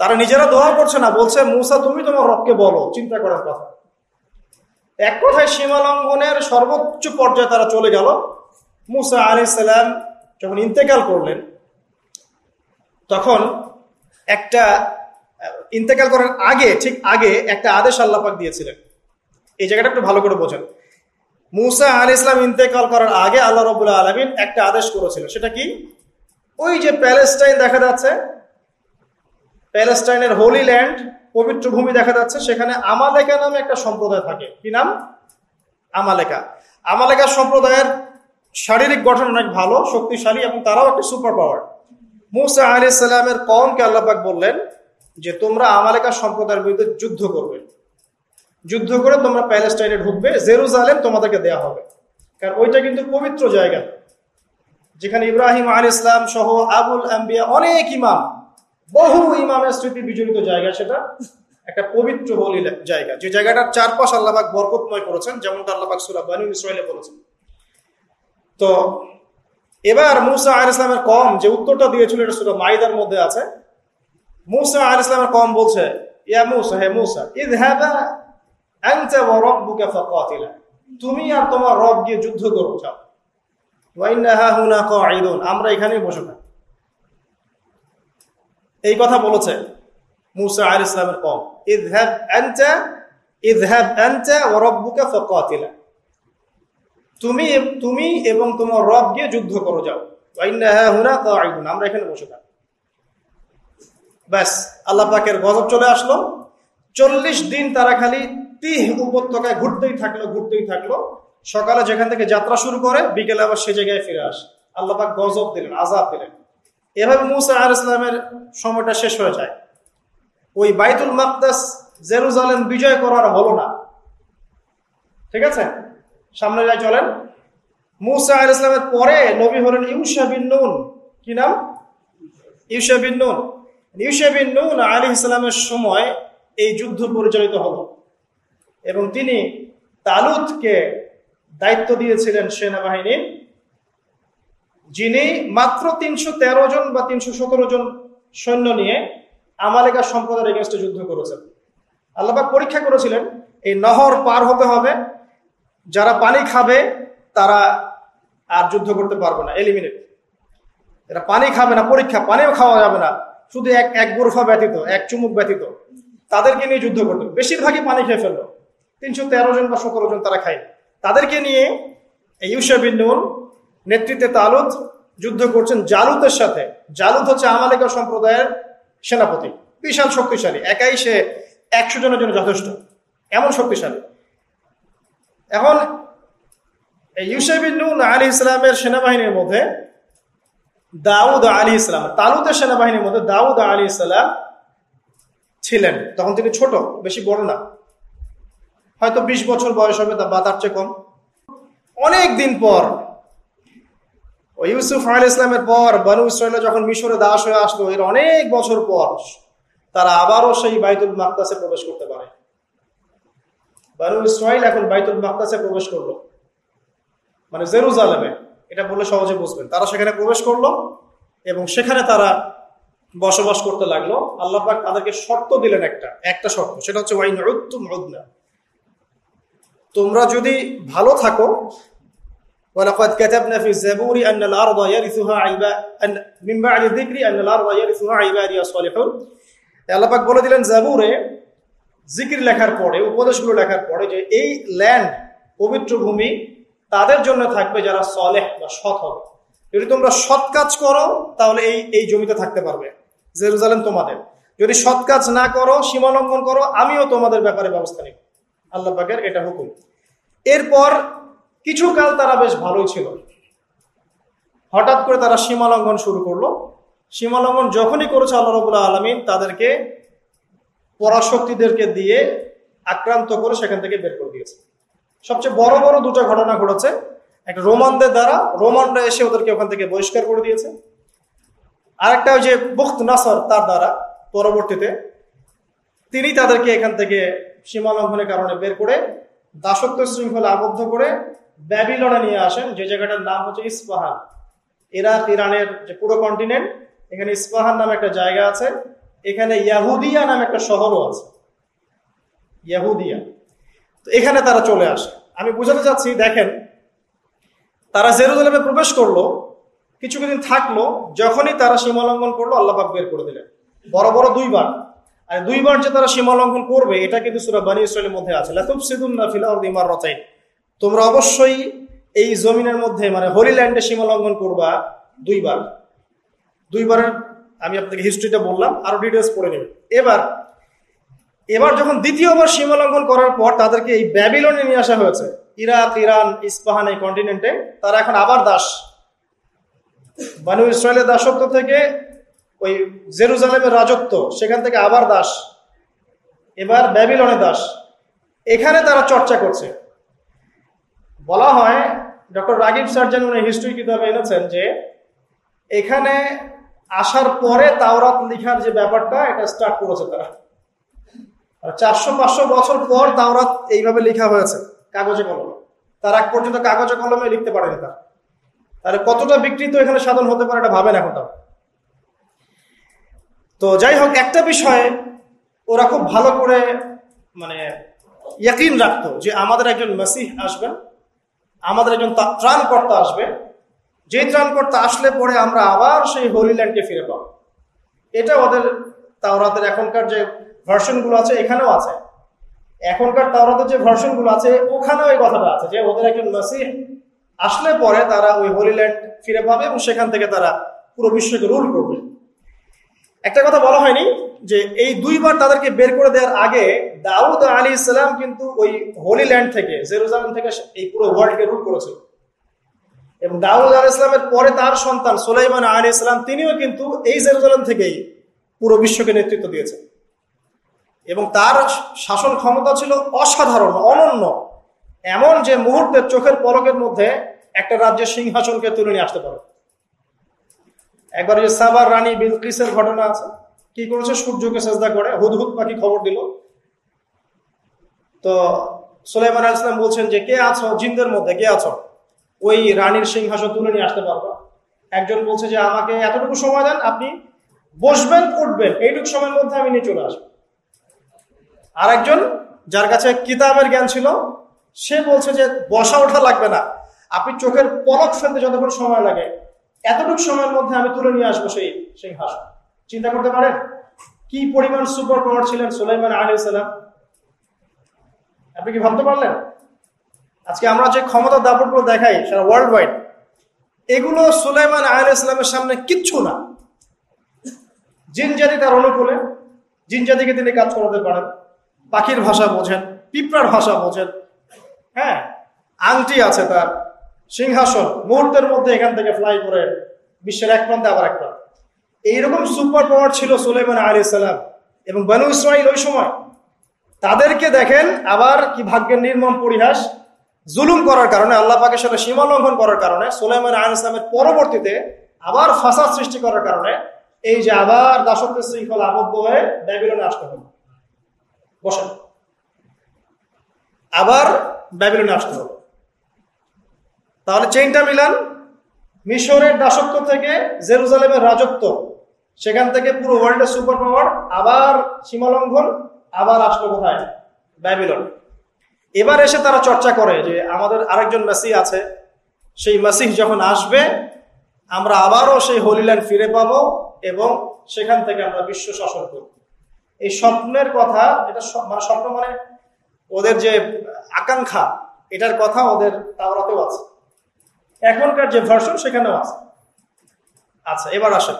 তারা নিজেরা দোয়া করছে না, বলছে, মুসা, তুমি তোমার রবকে বলো, চিন্তা করার কথা। এক কথায় সীমা লঙ্ঘনের সর্বোচ্চ পর্যায়ে তারা চলে গেল। মুসা আলি সাল্লাম যখন ইন্তেকাল করলেন, তখন একটা, ইন্তেকাল করার আগে, ঠিক আগে একটা আদেশ আল্লাপাক দিয়েছিলেন। এই জায়গাটা একটু ভালো করে বোঝেন। মুসা আল ইসলাম ইন্তেকাল করার আগে আল্লাহ রবুল্লাহ আলমিন একটা আদেশ করেছিল সেটা কি? ওই যে প্যালেস্টাইন দেখা যাচ্ছে, প্যালেস্টাইনের হোলি ল্যান্ড, পবিত্র ভূমি দেখা যাচ্ছে, সেখানে আমালেকা নামে একটা সম্প্রদায় থাকে। কি নাম? আমালেকা। আমালেকা সম্প্রদায়ের শারীরিক গঠন অনেক ভালো, শক্তিশালী এবং তারাও একটা সুপার পাওয়ার মুসা আলি সাল্লামের কমকে আল্লাপাক বললেন যে, তোমরা আমালেকা সম্প্রদায়ের বিরুদ্ধে যুদ্ধ করবে। যুদ্ধ করে তোমরা প্যালেস্টাইনে ঢুকবে, জেরুজালেম তোমাদেরকে দেয়া হবে। কারণ ওইটা কিন্তু পবিত্র জায়গা। যেখানে ইব্রাহিম আল ইসলাম সহ আবুল আম্বিয়া অনেক ইমাম, বহু ইমামের স্মৃতি বিজড়িত জায়গা সেটা। একটা পবিত্র বলি জায়গা। যে জায়গাটার চারপাশ আল্লাহবাক বরকতময় করেছেন, যেমনটা আল্লাহবাক সুরা বানু ইসরায়েলে বলেছেন। তো, এবার মুসা আল ইসলামের কম যে উত্তরটা দিয়েছিল এটা সুরা মাইদার মধ্যে আছে। মুসা আল ইসলামের কম বলছে, ইয়া মুসা, হে মুসা ইদ হ্যাবা তুমি আর তোমার রব গিয়ে যুদ্ধ করো আমরা এখানে বসে থাকি। এই কথা বলেছে মুসা আল ইসলামের কম তুমি তুমি এবং তোমার রব গিয়ে যুদ্ধ করো, যাও। আমরা এখানে বসে থাকি। ব্যাস, আল্লাহ পাকের গজব চলে আসলো। চল্লিশ দিন তারা খালি তিহ উপত্যকায় ঘুরতেই থাকল ঘুরতেই থাকল। সকালে যেখান থেকে যাত্রা শুরু করে, বিকেলে আবার সে জায়গায় ফিরে আসে। আল্লাপাক গজব দিলেন আজাদ দিলেন। এভাবে মুসা আর ইসলামের সময়টা শেষ হয়ে যায়। ওই বাইতুল মাকদাস জেরুজালেম বিজয় করার হলো না। ঠিক আছে? সামনে যাই, চলেন। মুসা আল ইসলামের পরে নবী হলেন ইউসা বিন নুন। কি নাম? ইউসা বিন নুন। ইউসা বিন নুন আলী ইসলামের সময় এই যুদ্ধ পরিচালিত হল। এবং তিনি তালুদকে দায়িত্ব দিয়েছিলেন সেনাবাহিনী, যিনি মাত্র তিনশো তেরো জন বা তিনশো সতেরো জন সৈন্য নিয়ে আমালিকা সম্প্রদায়ের এগেনস্টে যুদ্ধ করেছেন। আল্লাহবাক পরীক্ষা করেছিলেন, এই নহর পার হতে হবে, যারা পানি খাবে, তারা আর যুদ্ধ করতে পারবে না এলিমিনেট এরা পানি খাবে না, পরীক্ষা, পানিও খাওয়া যাবে না, শুধু এক এক গোরফা ব্যতীত, এক চুমুক ব্যতীত। তাদেরকে নিয়ে যুদ্ধ করতে বেশিরভাগই পানি খেয়ে ফেলল। তিনশো তেরো জন বা সতেরো জন তারা খায় তাদেরকে নিয়ে ইউসা বিন্দুন নেতৃত্বে তালুত যুদ্ধ করছেন। জালুতের সাথে। জালুত হচ্ছে আমালিকা সম্প্রদায়ের সেনাপতি। বিশাল শক্তিশালী। একাই সে একশো জনের জন্য যথেষ্ট। এমন শক্তিশালী। এখন ইউসেবিন আলী ইসলামের সেনাবাহিনীর মধ্যে দাউদ আলী ইসলাম, তালুতের সেনাবাহিনীর মধ্যে দাউদ আলী ইসলাম ছিলেন। তখন তিনি ছোট, বেশি বড় না। হয়তো বিশ বছর বয়স হবে, তা বা তার চেয়ে কম। অনেক দিন পর ইউসুফ আল ইসলামের পর বানু ইসরায়েল যখন মিশরে দাস হয়ে আসলো, এর অনেক বছর পর তারা আবারও সেই বাইতুল মাকদাসে প্রবেশ করতে পারে। বানু ইসরায়েল এখন বাইতুল মাকদাসে প্রবেশ করল। মানে জেরুজালেমে, এটা বললে সহজে বুঝবেন। তারা সেখানে প্রবেশ করল এবং সেখানে তারা বসবাস করতে লাগল। আল্লাহ তাদেরকে শর্ত দিলেন একটা একটা শর্ত, সেটা হচ্ছে ওয়াইন উদ্না। তোমরা যদি ভালো থাকো ولقد كتبنا في الزبور أن الأرض يرثها عباد أن من بعد الذكر أن الأرض يرثها عبادي الصالحون আল্লাহ পাক বলে দিলেন জাবুরে জিকির লেখার পরে উপদেশগুলো লেখার পরে যে এই ল্যান্ড পবিত্র ভূমি তাদের জন্য থাকবে যারা সলেহ বা সৎ হবে যদি তোমরা সৎ কাজ করো তাহলে এই এই জমিতে থাকতে পারবে জেরুজালেম তোমাদের যদি সৎ কাজ না করো সীমা লঙ্ঘন করো আমিও তোমাদের ব্যাপারে ব্যবস্থা নিব আল্লাহ পাকের এটা হুকুম। এরপর কিছু কাল তারা বেশ ভালোই ছিল। হঠাৎ করে তারা সীমা লঙ্ঘন শুরু করল। সীমালঙ্ঘন যখনই করেছে আল্লাহ রবুল্লাহ আলমিন, তাদেরকে পরাশক্তিদেরকে দিয়ে আক্রান্ত করে সেখান থেকে বের করে দিয়েছে। সবচেয়ে বড় বড় দুটো ঘটনা ঘটেছে। একটা রোমানদের দ্বারা, রোমানরা এসে ওদেরকে ওখান থেকে বহিষ্কার করে দিয়েছে। আরেকটা যে বুখত নাসর, তার দ্বারা পরবর্তীতে তিনি তাদেরকে এখান থেকে সীমা লঙ্ঘনের কারণে বের করে দাসত্ব শৃঙ্খলা আবদ্ধ করে ব্যাবিলনে নিয়ে আসেন। যে জায়গাটার নাম হচ্ছে ইস্পাহান। ইরাক ইরানের যে পুরো কন্টিনেন্ট এখানে ইস্পাহান নামে একটা জায়গা আছে। এখানে ইয়াহুদিয়া নামে একটা শহরও আছে। ইয়াহুদিয়া। তো এখানে তারা চলে আসে। আমি বুঝাতে চাচ্ছি, দেখেন, তারা জেরুজালেমে প্রবেশ করল কিছু কিছুদিন থাকল, যখনই তারা সীমালঙ্ঘন করল আল্লাপাক বের করে দিলেন। বড় বড় দুইবার। আর দুইবার যে তারা সীমালঙ্ঘন করবে, এটা কিন্তু সুরা বানী ইসরায়েলের মধ্যে আছে। লাতুব সিদুন নাফিলা ইমার রচাই তোমরা অবশ্যই এই জমিনের মধ্যে মানে হোলি ল্যান্ডে সীমালঙ্ঘন করবা দুইবার। দুইবারের আমি আপনাকে হিস্ট্রিটা বললাম, আরও ডিটেলস পড়ে নেবেন। এবার এবার যখন দ্বিতীয়বার সীমালঙ্ঘন করার পর তাদেরকে এই ব্যাবিলনে নিয়ে আসা হয়েছে। ইরাক, ইরান, ইস্পাহান এই কন্টিনেন্টে তারা এখন আবার দাস। বানু ইসরায়েলের দাসত্ব থেকে ওই জেরুজালেমের রাজত্ব, সেখান থেকে আবার দাস, এবার ব্যাবিলনে দাস। এখানে তারা চর্চা করছে। বলা হয়, ডক্টর রাগিব সার্জন উনি হিস্ট্রি কিতাবে এনেছেন যে, এখানে আসার পরে তাওরাত লিখার যে ব্যাপারটা, এটা স্টার্ট করেছে তারা। চারশো পাঁচশো বছর পর তাওরাত এইভাবে লেখা হয়েছে, কাগজে কলমে। তার এক পর্যন্ত কাগজে কলমে লিখতে পারেনি তারা। তাহলে কতটা বিকৃত এখানে সাধন হতে পারে এটা ভাবেন এখন তার তো যাই হোক, একটা বিষয়ে ওরা খুব ভালো করে মানে ইয়াকিন রাখতো যে আমাদের একজন মেসিহ আসবেন, আমাদের একজন ত্রাণকর্তা আসবে। যে ত্রাণকর্তা আসলে পরে আমরা আবার সেই হোলি ল্যান্ডকে ফিরে পাবো। এটা ওদের তাওরাতের এখনকার যে ভার্সনগুলো আছে, এখানেও আছে। এখনকার তাওরাতের যে ভার্সনগুলো আছে, ওখানেও এই কথাটা আছে যে ওদের একজন মাসিহ আসলে পরে তারা ওই হোলি ল্যান্ড ফিরে পাবে এবং সেখান থেকে তারা পুরো বিশ্বকে রুল করবে। একটা কথা বলা হয়নি যে এই দুইবার তাদেরকে বের করে দেওয়ার আগে দাউদ আলী ইসলাম কিন্তু ওই হোলি ল্যান্ড থেকে জেরুজালেম থেকে এই পুরো ওয়ার্ল্ডকে রুল করেছিল। এবং দাউদ আলী ইসলামের পরে তার সন্তান সোলাইমান আলী ইসলাম তিনিও কিন্তু এই জেরুজালেম থেকেই পুরো বিশ্বকে নেতৃত্ব দিয়েছেন। এবং তার শাসন ক্ষমতা ছিল অসাধারণ, অনন্য। এমন যে মুহূর্তের চোখের পলকের মধ্যে একটা রাজ্যের সিংহাসনকে তুলে নিয়ে আসতে পারে। একবার যে সাবার রানী বিলকিসের ঘটনা আছে। কি করেছে? সূর্যকে চেষ্টা করে। হুদহুদ পাখি খবর দিল। তো সোলাইমান ইসলাম বলছেন যে, কে আছো? জিনদের মধ্যে কে আছো? ওই রানীর সিংহাসন তুলে নিয়ে আসতে পারব? একজন বলছে যে, আমাকে এতটুকু সময় দেন, আপনি বসবেন, উঠবেন। এইটুকু সময়ের মধ্যে আমি নিয়ে চলে আসব। আর একজন যার কাছে কিতাবের জ্ঞান ছিল, সে বলছে যে, বসা ওঠা লাগবে না। আপনি চোখের পলক ফেলতে যতক্ষণ সময় লাগে এতটুকু সময়ের মধ্যে আমি তুলে নিয়ে আসব সেই সেই সিংহাসন। চিন্তা করতে পারেন? কি পরিমাণ সুপার পাওয়ার ছিলেন সুলাইমান আলী সালাম? আপনি কি ভাবতে পারলেন? আজকে আমরা যে ক্ষমতা দাপটগুলো দেখাই সারা ওয়ার্ল্ড ওয়াইড এগুলো সুলাইমান ইসলামের সামনে কিচ্ছু না। জিন জাতি তার অনুকূলে, জিন জাতিকে তিনি কাজ করাতে পারেন, পাখির ভাষা বোঝেন, পিঁপড়ার ভাষা বোঝেন হ্যাঁ আংটি আছে তার সিংহাসন, মুহূর্তের মধ্যে এখান থেকে ফ্লাই করে বিশ্বের এক প্রান্তে আবার এক প্রান্ত। এইরকম সুপার পাওয়ার ছিল সুলেমান আলী সালাম এবং বানু ইসমাইল ওই সময়। তাদেরকে দেখেন আবার কি ভাগ্যের নির্মম পরিহাস, জুলুম করার কারণে, আল্লাহ পাকের সাথে সীমা লঙ্ঘন করার কারণে, সুলাইমান আল ইসলামের পরবর্তীতে আবার ফাসাদ সৃষ্টি করার কারণে এই যে আবার দাসত্বের শৃঙ্খলা আবদ্ধ হয়ে ব্যাবিলনে আসতে হবে বসেন। আবার ব্যাবিলনে আসতে হবে তাহলে চেইনটা মিলান। মিশরের দাসত্ব থেকে জেরুজালেমের রাজত্ব। সেখান থেকে পুরো ওয়ার্ল্ডের সুপার পাওয়ার আবার সীমালঙ্ঘন, আবার আসলো কোথায়? ব্যাবিলন। এবার এসে তারা চর্চা করে যে আমাদের আরেকজন মেসি আছে। সেই মেসিহ যখন আসবে, আমরা আবারও সেই হোলিল্যান্ড ফিরে পাবো এবং সেখান থেকে আমরা বিশ্ব শাসন করব। এই স্বপ্নের কথা, এটা মানে স্বপ্ন মানে ওদের যে আকাঙ্ক্ষা, এটার কথা ওদের তাওরাতেও আছে। এখনকার যে ভার্সন সেখানেও আছে। আচ্ছা এবার আসেন।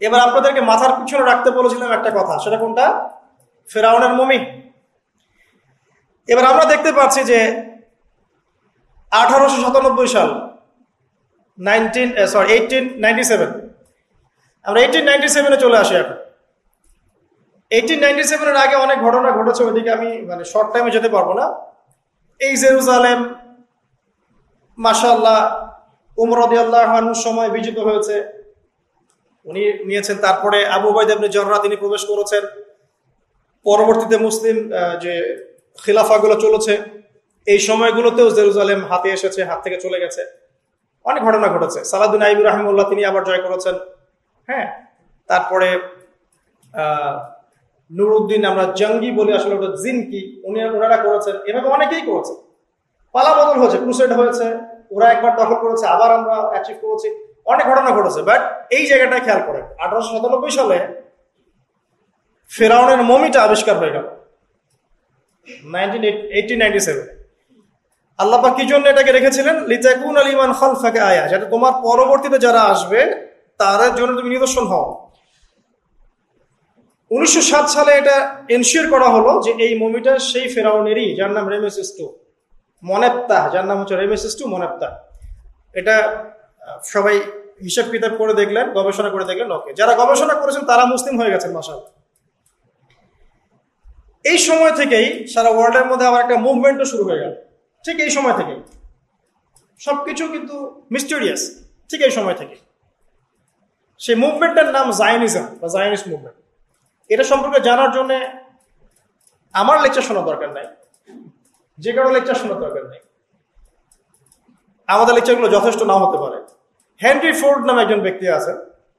এবার আপনাদেরকে মাথার পিছনে রাখতে বলেছিলাম একটা কথা, সেটা কোনটা? ফেরাউনের মমি। এবার আমরা দেখতে পাচ্ছি যে আঠারোশো সাতানব্বই সাল nineteen sorry eighteen ninety seven আমরা এইটিন নাইনটি সেভেনে চলে আসি এখন। এইটিন নাইনটি সেভেনের আগে অনেক ঘটনা ঘটেছে, ওইদিকে আমি মানে শর্ট টাইমে যেতে পারব না। এই জেরুজালেম মাসাল্লাহ উমরদি সময় বিজিত হয়েছে। উনি নিয়েছেন, তারপরে আবু বাইদেবনে জররা তিনি প্রবেশ করেছেন। পরবর্তীতে মুসলিম যে খিলাফাগুলো চলেছে, এই সময়গুলোতেও জেরুজালেম হাতে এসেছে, হাত থেকে চলে গেছে। অনেক ঘটনা ঘটেছে। সালাদুন আইবুর রাহিমুল্লাহ তিনি আবার জয় করেছেন। হ্যাঁ তারপরে নুরুদ্দিন আমরা জঙ্গি বলি, আসলে ওটা জিন কি? উনি, ওনারা করেছেন। এভাবে অনেকেই করেছে। পালা বদল হয়েছে ক্রুসেড হয়েছে, ওরা একবার দখল করেছে, আবার আমরা অ্যাচিভ করেছি, অনেক ঘটনা ঘটেছে বাট এই জায়গাটা খেয়াল করেন, আঠারোশো সাতানব্বই সালে ফেরাউনের মমিটা আবিষ্কার হয়ে গেল আল্লাপা কি জন্য এটাকে রেখেছিলেন? লিতাকুন আলিমান খালফাকে আয়া, যাতে তোমার পরবর্তীতে যারা আসবে, তাদের জন্য তুমি নিদর্শন হও। উনিশশো সাত সালে এটা এনশিওর করা হলো যে এই মমিটা সেই ফেরাউনেরই, যার নাম রেমেসিস্টু মনেপ্তা, যার নাম হচ্ছে রেমেসিস টু মনেপ্তা। এটা সবাই হিসাব কিতাব করে দেখলেন, গবেষণা করে দেখলেন, ওকে। যারা গবেষণা করেছেন, তারা মুসলিম হয়ে গেছেন মাসাল এই সময় থেকেই সারা ওয়ার্ল্ডের মধ্যে আবার একটা মুভমেন্টও শুরু হয়ে গেল। ঠিক এই সময় থেকেই। সবকিছু কিন্তু মিস্টেরিয়াস ঠিক এই সময় থেকে সেই মুভমেন্টের নাম জায়নিজম বা জায়নিস মুভমেন্ট এটা সম্পর্কে জানার জন্য আমার লেকচার শোনার দরকার নাই। যে কারও লেকচার শোনার দরকার নেই। আমাদের লেকচারগুলো যথেষ্ট নাও হতে পারে। হেনরি ফোর্ড নামে একজন ব্যক্তি আছে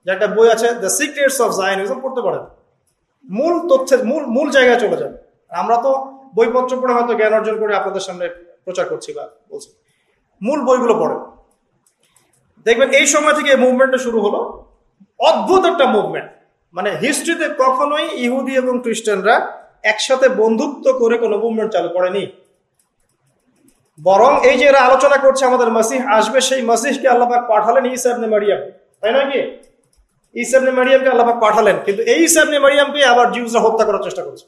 যে একটা বই আছে দ্য সিক্রেটস অফ জায়নিজম পড়তে পারেন। মূল তথ্যের, মূল মূল জায়গায় চলে যান। আমরা তো বইপত্র পড়ে হয়তো জ্ঞান অর্জন করে আপনাদের সামনে প্রচার করছি বা বলছি। মূল বইগুলো পড়েন। দেখবেন এই সময় থেকে মুভমেন্টটা শুরু হলো। অদ্ভুত একটা মুভমেন্ট মানে হিস্ট্রিতে কখনোই ইহুদি এবং খ্রিস্টানরা একসাথে বন্ধুত্ব করে কোনো মুভমেন্ট চালু করেনি। বরং এই যে এরা আলোচনা করছে আমাদের মাসিহ আসবে, সেই মাসিহকে আল্লাহ পাঠালেন ইসা ইবনে মারিয়াম। তাই নয় কি? ইসাবনে মারিয়ামকে আল্লাহ পাঠালেন। কিন্তু এই ইসাবনে মারিয়ামকে আবার জিউসরা হত্যা করার চেষ্টা করছে।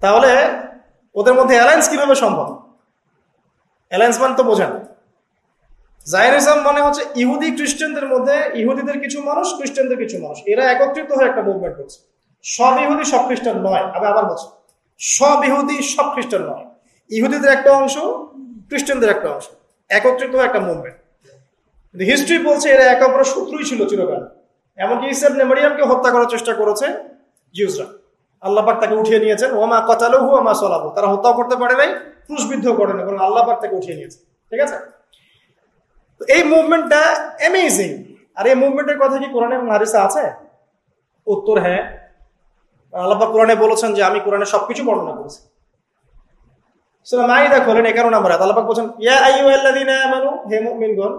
তাহলে ওদের মধ্যে অ্যালায়েন্স কীভাবে সম্ভব? অ্যালায়েন্স মানে তো বোঝেন। জায়নিজম মানে হচ্ছে ইহুদি খ্রিস্টানদের মধ্যে ইহুদিদের কিছু মানুষ, খ্রিস্টানদের কিছু মানুষ। এরা একত্রিত হয়ে একটা মুভমেন্ট করছে। সব ইহুদি সব খ্রিস্টান নয় আমি আবার বলছি। সব ইহুদি সব খ্রিস্টান নয়। ইহুদিদের একটা অংশ, খ্রিস্টানদের একটা অংশ। একত্রিত একটা মুভমেন্ট হিস্ট্রি বলছে এরা একে অপরের শত্রুই ছিল চিরকাল। এমনকি ইসেব নেমারিয়ামকে হত্যা করার চেষ্টা করেছে জিউসরা। আল্লাপাক তাকে উঠিয়ে নিয়েছেন ওমা কতালহু আমা সলাবু তারা হত্যাও করতে পারে নাই ক্রুশবিদ্ধ করেন এবং আল্লাপাক তাকে উঠিয়ে নিয়েছে। ঠিক আছে? তো এই মুভমেন্টটা অ্যামেজিং আর এই মুভমেন্টের কথা কি কোরআনে হারিসা আছে? উত্তর হ্যাঁ। আল্লাপাক কোরআনে বলেছেন যে, আমি কোরআনে সবকিছু বর্ণনা করেছি। সুরা মাইদা খোলেন এগারো নম্বর আল্লাপাক বলছেন, ইয়া আইয়ুহাল্লাযীনা আমানু, হে মুমিনগণ,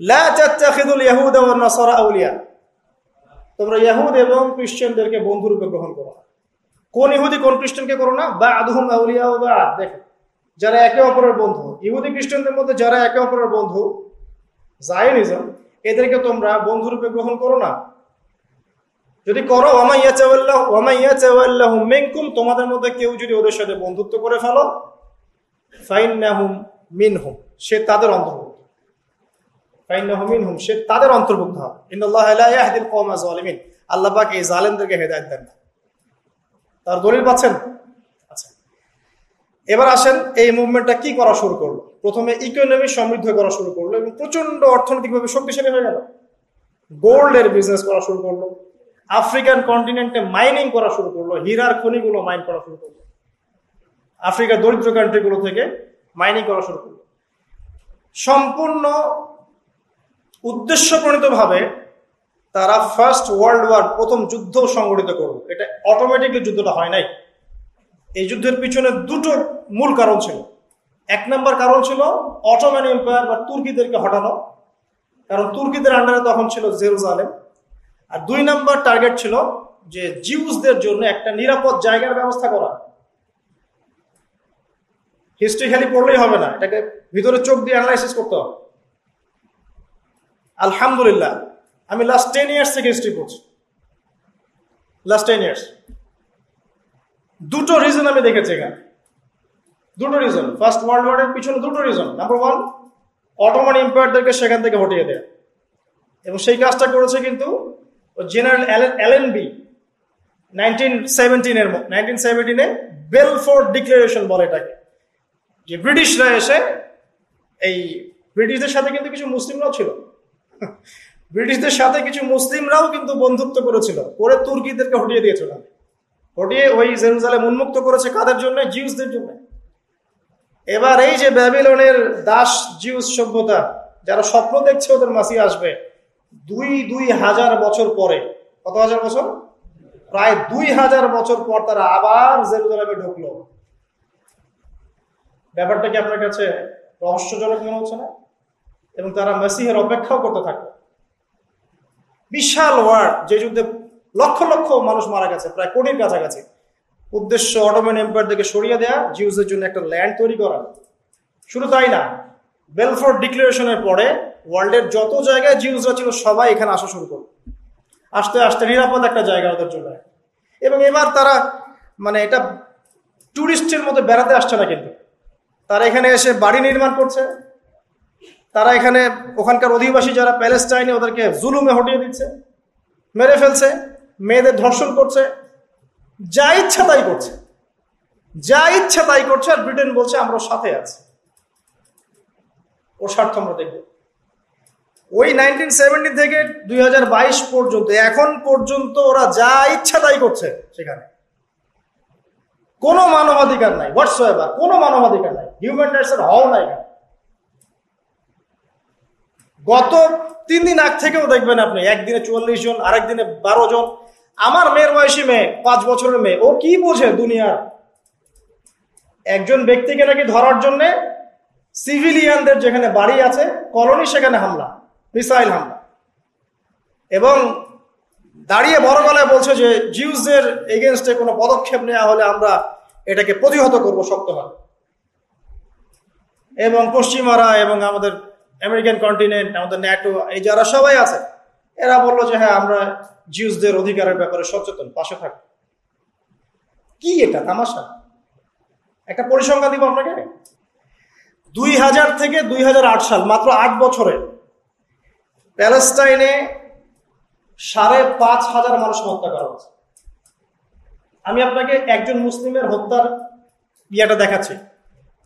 লা তাত্তাখিদুল ইয়াহুদা ওয়ান নাসারা আউলিয়া। তোমরা ইয়াহুদ এবং খ্রিস্টানদেরকে বন্ধু রূপে গ্রহণ করো। কোন ইহুদি, কোন খ্রিস্টানকে করো না বা আদহুম আউলিয়া বা দেখো, যারা একে অপরের বন্ধু, ইহুদি খ্রিস্টানদের মধ্যে যারা একে অপরের বন্ধু জায়নিজম এদেরকে তোমরা বন্ধু রূপে গ্রহণ করো না। যদি করো ওমাইয়া চাওয়াল্লাহ ওমাইয়া চাওয়াল্লাহ মেনকুম, তোমাদের মধ্যে কেউ যদি ওদের সাথে বন্ধুত্ব করে ফেলো, ফাইন্নাহুম মিনহুম, সে তাদের অন্তর্ভুক্ত। ফাইন্নাহুম মিনহুম, সে তাদের অন্তর্ভুক্ত হবে। ইন্নাল্লাহ লা ইয়াহদিল কওমা যালিমিন, আল্লাহ পাক এই জালেমদেরকে হেদায়েত দেন না। তার দলিল পাচ্ছেন? আচ্ছা। এবার আসেন, এই মুভমেন্টটা কি করা শুরু করল? প্রথমে ইকোনমি সমৃদ্ধ করা শুরু করল এবং প্রচণ্ড অর্থনৈতিকভাবে শক্তিশালী হয়ে গেল। গোল্ডের বিজনেস করা শুরু করল। আফ্রিকান কন্টিনেন্টে মাইনিং করা শুরু করল, হীরার খনিগুলো মাইন করা শুরু করল। আফ্রিকার দরিদ্র কান্ট্রিগুলো থেকে মাইনিং করা শুরু করল। সম্পূর্ণ উদ্দেশ্যপ্রণীতভাবে তারা ফার্স্ট ওয়ার্ল্ড ওয়ার প্রথম যুদ্ধ সংগঠিত করল। এটা অটোমেটিকলি যুদ্ধটা হয় নাই। এই যুদ্ধের পিছনে দুটো মূল কারণ ছিল। এক নম্বর কারণ ছিল অটোম্যান এম্পায়ার বা তুর্কিদেরকে হটানো। কারণ তুর্কিদের আন্ডারে তখন ছিল জেরুজালেম আর দুই নম্বর টার্গেট ছিল যে জিউসদের জন্য একটা নিরাপদ জায়গার ব্যবস্থা করা। হিস্ট্রি খালি পড়লেই হবে না, এটাকে ভিতরে চোখ দিয়ে অ্যানালাইসিস করতে হবে। আলহামদুলিল্লাহ, আমি লাস্ট টেন ইয়ার্স থেকে হিস্ট্রি পড়ছি। লাস্ট টেন ইয়ার্স দুটো রিজন আমি দেখেছি এখানে। দুটো রিজন ফার্স্ট ওয়ার্ল্ড ওয়ারের পিছনে দুটো রিজন নাম্বার ওয়ান অটোমান এম্পায়ারদেরকে সেখান থেকে হটিয়ে দেয়। এবং সেই কাজটা করেছে কিন্তু জেনারেল এলএন বি নাইনটিন সেভেন্টিনের নাইনটিন সেভেন্টিনে বেলফোর্ড ডিক্লারেশন বলে এটাকে। যে ব্রিটিশরা এসে, এই ব্রিটিশদের সাথে কিন্তু কিছু মুসলিমরাও ছিল। ব্রিটিশদের সাথে কিছু মুসলিমরাও কিন্তু বন্ধুত্ব করেছিল। করে তুর্কিদেরকে হটিয়ে দিয়েছিল। হটিয়ে ওই জেরুজালেম উন্মুক্ত করেছে কাদের জন্য? জিউসদের জন্য। এবার এই যে ব্যাবিলনের দাস জিউস সভ্যতা, যারা স্বপ্ন দেখছে ওদের মাসি আসবে দুই দুই হাজার বছর পরে। কত হাজার বছর? প্রায় দুই হাজার বছর পর তারা আবার জেরুজালেমে ঢুকলো। ব্যাপারটা কি আপনার কাছে রহস্যজনক মনে হচ্ছে না? এবং তারা মেসিহের অপেক্ষাও করতে থাকবে বিশাল ওয়ার্ড, যে যুদ্ধে লক্ষ লক্ষ মানুষ মারা গেছে, প্রায় কোটির কাছাকাছি। উদ্দেশ্য অটোম্যান এম্পায়ার থেকে সরিয়ে দেয়া, জিউসের জন্য একটা ল্যান্ড তৈরি করা। শুধু তাই না, বেলফোর্ড ডিক্লারেশনের পরে ওয়ার্ল্ডের যত জায়গায় জিউসরা ছিল, সবাই এখানে আসা শুরু করবে আস্তে আস্তে নিরাপদ একটা জায়গা ওদের জন্য। এবং এবার তারা মানে এটা টুরিস্টের মতো বেড়াতে আসছে না কিন্তু। তারা এখানে এসে বাড়ি নির্মাণ করছে। তারা এখানে ওখানকার অধিবাসী যারা প্যালেস্টাইনে, ওদেরকে জুলুমে হটিয়ে দিচ্ছে, মেরে ফেলছে, মেয়েদের ধর্ষণ করছে। যা ইচ্ছা তাই করছে। যা ইচ্ছা তাই করছে, আর ব্রিটেন বলছে, আমরা সাথে আছি। ওর স্বার্থ আমরা দেখব। ওই নাইনটিন সেভেন্টি থেকে দুই হাজার বাইশ পর্যন্ত, এখন পর্যন্ত ওরা যা ইচ্ছা তাই করছে সেখানে। কোনো মানবাধিকার নাই হোয়াটস এভার কোনো মানবাধিকার নাই হিউম্যান রাইটস এর হও নাই গত তিন দিন আগ থেকেও দেখবেন আপনি, একদিনে চুয়াল্লিশ জন, আরেক দিনে বারো জন। আমার মেয়ের বয়সী মেয়ে, পাঁচ বছরের মেয়ে, ও কি বোঝে দুনিয়ার? একজন ব্যক্তিকে নাকি ধরার জন্য সিভিলিয়ানদের যেখানে বাড়ি আছে কলোনি সেখানে হামলা। মিসাইল হামলা। এবং দাঁড়িয়ে বড় গলায় বলছে যে, জিউসদের এগেনস্টে কোনো পদক্ষেপ নেওয়া হলে আমরা এটাকে প্রতিহত করব শক্তভাবে। এবং পশ্চিমারা এবং আমাদের আমেরিকান কন্টিনেন্ট, আমাদের ন্যাটো, এই যারা সবাই আছে, এরা বলল যে হ্যাঁ আমরা জিউসদের অধিকারের ব্যাপারে সচেতন, পাশে থাক কি এটা, তামাশা? একটা পরিসংখ্যান দিব আপনাকে? দুই হাজার থেকে দুই হাজার আট সাল, মাত্র আট বছরে প্যালেস্টাইনে সাড়ে পাঁচ হাজার মানুষ হত্যা করা হয়েছে। আমি আপনাকে একজন মুসলিমের হত্যার ইয়েটা দেখাচ্ছি।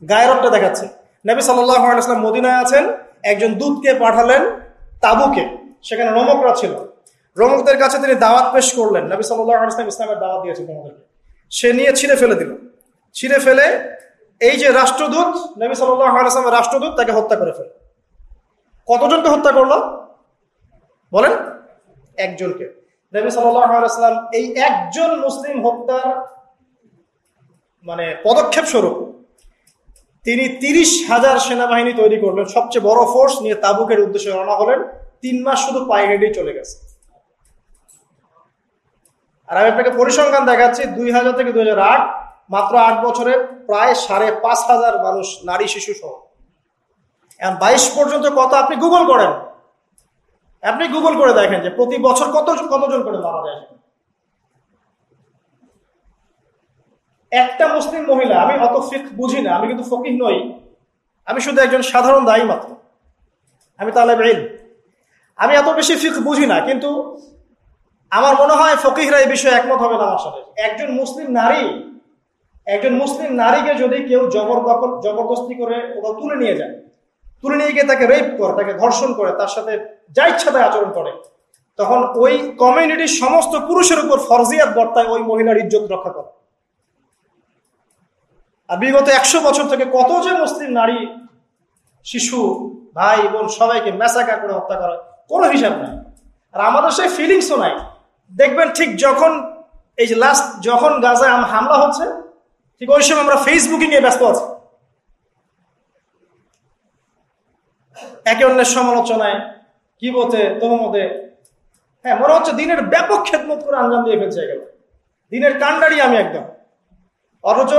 গায়রবটা দেখাচ্ছি। নবী সাল্লাম মদিনায় আছেন, একজন দূতকে পাঠালেন তাবুকে, সেখানে রমকরা ছিল। রমকদের কাছে তিনি দাওয়াত পেশ করলেন। নবী সাল্লাম ইসলামের দাওয়াত দিয়েছেন তোমাদেরকে সে নিয়ে ছিঁড়ে ফেলে দিল। ছিঁড়ে ফেলে এই যে রাষ্ট্রদূত, নবী সাল্লামের রাষ্ট্রদূত তাকে হত্যা করে ফেলে। কতজনকে হত্যা করল? বলেন একজনকে। নবী সাল্লাম এই একজন মুসলিম হত্যার মানে পদক্ষেপ স্বরূপ তিনি তিরিশ হাজার সেনাবাহিনী তৈরি করলেন। সবচেয়ে বড় ফোর্স নিয়ে তাবুকের উদ্দেশ্যে রওনা হলেন। তিন মাস শুধু পায়ে হেঁটেই চলে গেছে। আর আমি আপনাকে পরিসংখ্যান দেখাচ্ছি, দুই হাজার থেকে দুই হাজার আট, মাত্র আট বছরে প্রায় সাড়ে পাঁচ হাজার মানুষ নারী, শিশু সহ। বাইশ পর্যন্ত কত আপনি গুগল করেন। আপনি গুগল করে দেখেন যে প্রতি বছর কত, কতজন করে মারা যায় একটা মুসলিম মহিলা, আমি অত ফিক বুঝি না, আমি কিন্তু ফকির নই। আমি শুধু একজন সাধারণ দায়ী মাত্র। আমি তাহলে বেইল আমি এত বেশি ফিক বুঝি না, কিন্তু আমার মনে হয় ফকিহরা এই বিষয়ে একমত হবে না আমার সাথে। একজন মুসলিম নারী, একজন মুসলিম নারীকে যদি কেউ জবরদখল জবরদস্তি করে কোথাও তুলে নিয়ে যায়, তুলে নিয়ে গিয়ে তাকে রেপ করে, তাকে ধর্ষণ করে, তার সাথে যা ইচ্ছা তাই আচরণ করে। তখন ওই কমিউনিটির সমস্ত পুরুষের উপর ফরজিয়াত বর্তায় ওই মহিলার ইজ্জত রক্ষা করে। আর বিগত একশো বছর থেকে কত যে মুসলিম নারী, শিশু, ভাই, বোন সবাইকে মেসাকা করে হত্যা করে, কোনো হিসাব নাই। আর আমাদের সেই ফিলিংসও নাই। দেখবেন ঠিক যখন, এই যে লাস্ট যখন গাজায় হামলা হচ্ছে, ঠিক ওই সময় আমরা ফেসবুকে নিয়ে ব্যস্ত আছি। একে অন্যের সমালোচনায় কি বলছে? বলতে তোহমতে হ্যাঁ মনে হচ্ছে দিনের ব্যাপক খেদমত করে আঞ্জাম দিয়ে ফেলছে গেল দিনের কান্ডারি আমি একদম। অথচ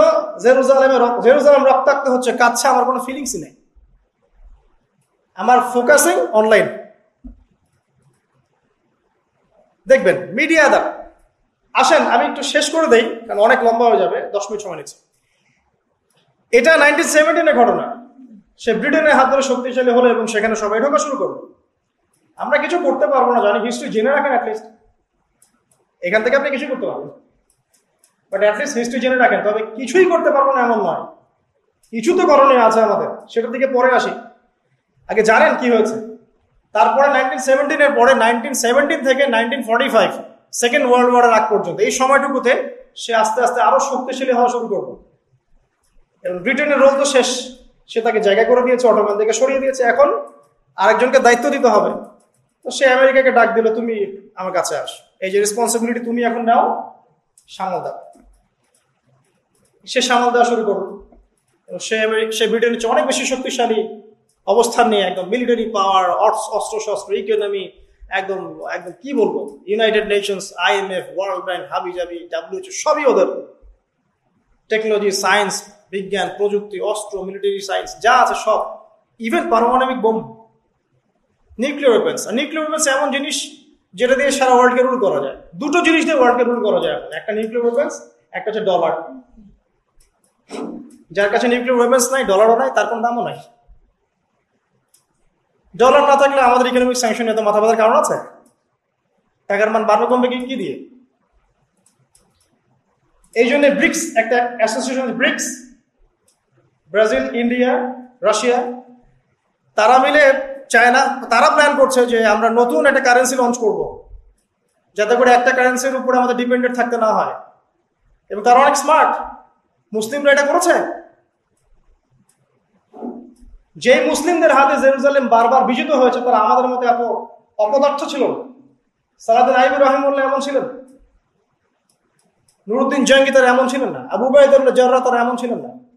জেরুজালেমে জেরুজালেম রক্তাক্ত হচ্ছে কাচ্ছে আমার কোনো ফিলিংসই নেই। আমার ফোকাসিং অনলাইন দেখবেন মিডিয়া দ্বারা আসেন, আমি একটু শেষ করে দেই, কারণ অনেক লম্বা হয়ে যাবে, দশ মিনিট সময় নিচ্ছে। এটা নাইনটিন সেভেন্টিনের ঘটনা। সে ব্রিটেনের হাত ধরে শক্তিশালী হলো এবং সেখানে সবাই ঢোকা শুরু করল। আমরা কিছু করতে পারব না, জানি হিস্ট্রি জেনে রাখেন অ্যাটলিস্ট এখান থেকে আপনি কিছু করতে পারবেন। বাট অ্যাটলিস্ট হিস্ট্রি জেনে রাখেন, তবে কিছুই করতে পারব না এমন নয়। কিছু তো করণীয় আছে আমাদের, সেটার দিকে পরে আসি। আগে জানেন কি হয়েছে? তারপরে নাইনটিন সেভেন্টিনের পরে নাইনটিন সেভেন্টিন থেকে nineteen forty five second world ওয়ারের আগ পর্যন্ত, এই সময়টুকুতে সে আস্তে আস্তে আরও শক্তিশালী হওয়া শুরু করবে ব্রিটেনের রোল তো শেষ, সে তাকে জায়গা করে দিয়েছে অটোম্যান থেকে সরিয়ে দিয়েছে। এখন আরেকজনকে দায়িত্ব দিতে হবে। তো সে আমেরিকাকে ডাক দিল, তুমি আমার কাছে আস। এই যে রেসপন্সিবিলিটি তুমি এখন নাও, সামাল দাও। সে সামাল দেওয়া শুরু করল। সে সে ব্রিটেনের চেয়ে অনেক বেশি শক্তিশালী অবস্থান নিয়ে একদম মিলিটারি পাওয়ার অস্ত্র শস্ত্র ইকোনমি একদম একদম কি বলব? United Nations IMF World Bank হাবি জাবি ডাব্লিউএচও সবই ওদের। টেকনোলজি সায়েন্স বিজ্ঞান, প্রযুক্তি, অস্ত্র মিলিটারি সায়েন্স যা আছে সব। ইভেন পারমাণবিক বোম নিউক্লিয়ার ওয়েপেন্স আর নিউক্লিয়ার ওয়েপেন্স এমন জিনিস যেটা দিয়ে সারা ওয়ার্ল্ডকে রুল করা যায়। দুটো জিনিস দিয়ে ওয়ার্ল্ডকে রুল করা যায়। একটা নিউক্লিয়ার ওয়েপেন্স একটা হচ্ছে ডলার যার কাছে নিউক্লিয়ার ওয়েপেন্স নাই ডলারও নাই, তার কোনো দামও নাই। ডলার না থাকলে আমাদের ইকোনমিক স্যাংশন এত মাথা ব্যথার কারণ আছে? টাকার মান বাড়বে, কমবে, কি দিয়ে? এই জন্য ব্রিক্স একটা association BRICS Brazil, India, Russia, তারা মিলে চায়না, তারা প্ল্যান করছে যে আমরা নতুন একটা কারেন্সি লঞ্চ করব। যাতে করে একটা কারেন্সির উপরে আমাদের ডিপেন্ডেন্ট থাকতে না হয়। এবং তারা অনেক স্মার্ট মুসলিমরা এটা করেছে। যে মুসলিমদের হাতে জেরুজালেম বারবার বিজিত হয়েছে, তারা আমাদের মতো এত অপদার্থ ছিল। সালাদিন আইবুর রহমুল্লাহ এমন ছিলেন। নুরুদ্দিন জঙ্গি তারা এমন ছিলেন না। আবু বায়দুল্লাহ জররা তারা এমন ছিলেন না।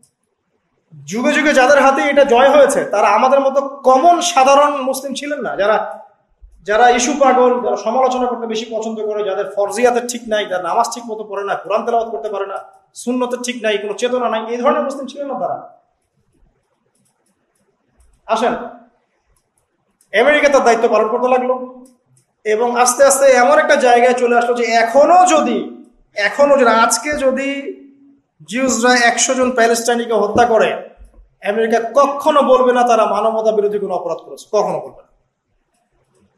যুগে যুগে যাদের হাতে এটা জয় হয়েছে, তারা আমাদের মতো কমন সাধারণ মুসলিম ছিলেন না। যারা যারা ইস্যু পাগল, যারা সমালোচনা করতে বেশি পছন্দ করে, যাদের ফরজিয়াতে ঠিক নাই, যারা নামাজ ঠিক মতো পড়ে না, কোরআন তেলাওয়াত করতে পারে না শূন্যতের ঠিক নাই, কোনো চেতনা নাই, এই ধরনের মুসলিম ছিলেন না তারা। আসেন, আমেরিকা তার দায়িত্ব পালন করতে লাগল এবং আস্তে আস্তে এমন একটা জায়গায় চলে আসলো যে এখনও যদি এখনও যদি, আজকে যদি জিউসরা একশো জন প্যালেস্টাইনিকে হত্যা করে আমেরিকা কখনো বলবে না তারা মানবতা বিরোধী কোনো অপরাধ করেছে। কখনো বলবে না।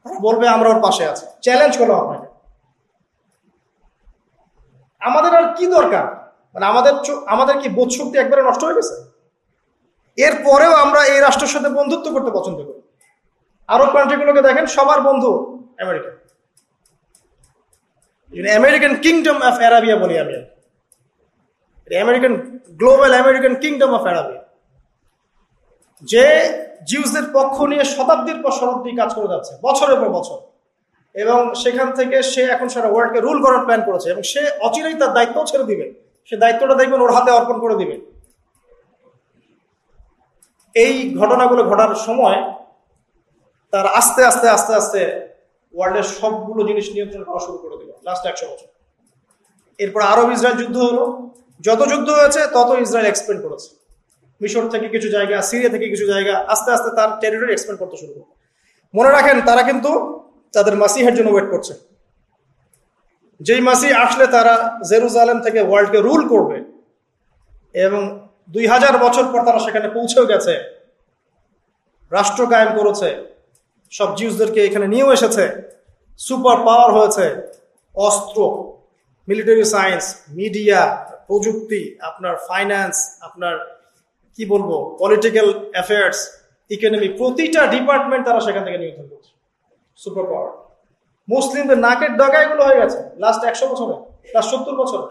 তারা বলবে, আমরা ওর পাশে আছি। চ্যালেঞ্জ করলাম আপনাকে। আমাদের আর কি দরকার? মানে আমাদের আমাদের কি বোধ শক্তি একবারে নষ্ট হয়ে গেছে? এরপরেও আমরা এই রাষ্ট্রের সাথে বন্ধুত্ব করতে পছন্দ করি। আরব কান্ট্রিগুলোকে দেখেন, সবার বন্ধু America. American kingdom of Arabia বলি আমি। American global American kingdom of Arabia যে জিউসদের পক্ষ নিয়ে শতাব্দীর পর শতাব্দী কাজ করে যাচ্ছে, বছরের পর বছর। এবং সেখান থেকে সে এখন সারা ওয়ার্ল্ডকে রুল করার প্ল্যান করেছে এবং সে অচিরেই তার দায়িত্ব ছেড়ে দিবে। সে দায়িত্বটা দেখবেন ওর হাতে অর্পণ করে দিবে। এই ঘটনাগুলো ঘটার সময় তার আস্তে আস্তে আস্তে আস্তে ওয়ার্ল্ডের সবগুলো জিনিস নিয়ন্ত্রণ করা শুরু করে দিল লাস্ট একশো বছর। এরপর আরব ইসরায়েল যুদ্ধ হলো। যত যুদ্ধ হয়েছে, তত ইসরায়েল এক্সপেন্ড করেছে। মিশর থেকে কিছু জায়গা, সিরিয়া থেকে কিছু জায়গা, আস্তে আস্তে তার টেরিটরি এক্সপেন্ড করতে শুরু করল। মনে রাখেন, তারা কিন্তু তাদের মাসিহের জন্য ওয়েট করছে। যেই মাসি আসলে তারা জেরুজালেম থেকে ওয়ার্ল্ডকে রুল করবে এবং দুই হাজার বছর পর তারা সেখানে পৌঁছেও গেছে, রাষ্ট্র কায়েম করেছে, সব জিউসদেরকে এখানে নিয়েও এসেছে সুপার পাওয়ার হয়েছে, অস্ত্র মিলিটারি সায়েন্স মিডিয়া প্রযুক্তি, আপনার ফাইন্যান্স আপনার কি বলব পলিটিক্যাল অ্যাফেয়ার্স ইকোনমি প্রতিটা ডিপার্টমেন্ট তারা সেখান থেকে নিয়ন্ত্রণ করছে। সুপার পাওয়ার মুসলিমদের নাকের ডগা এগুলো হয়ে গেছে। লাস্ট একশো বছরে লাস্ট সত্তর বছরে।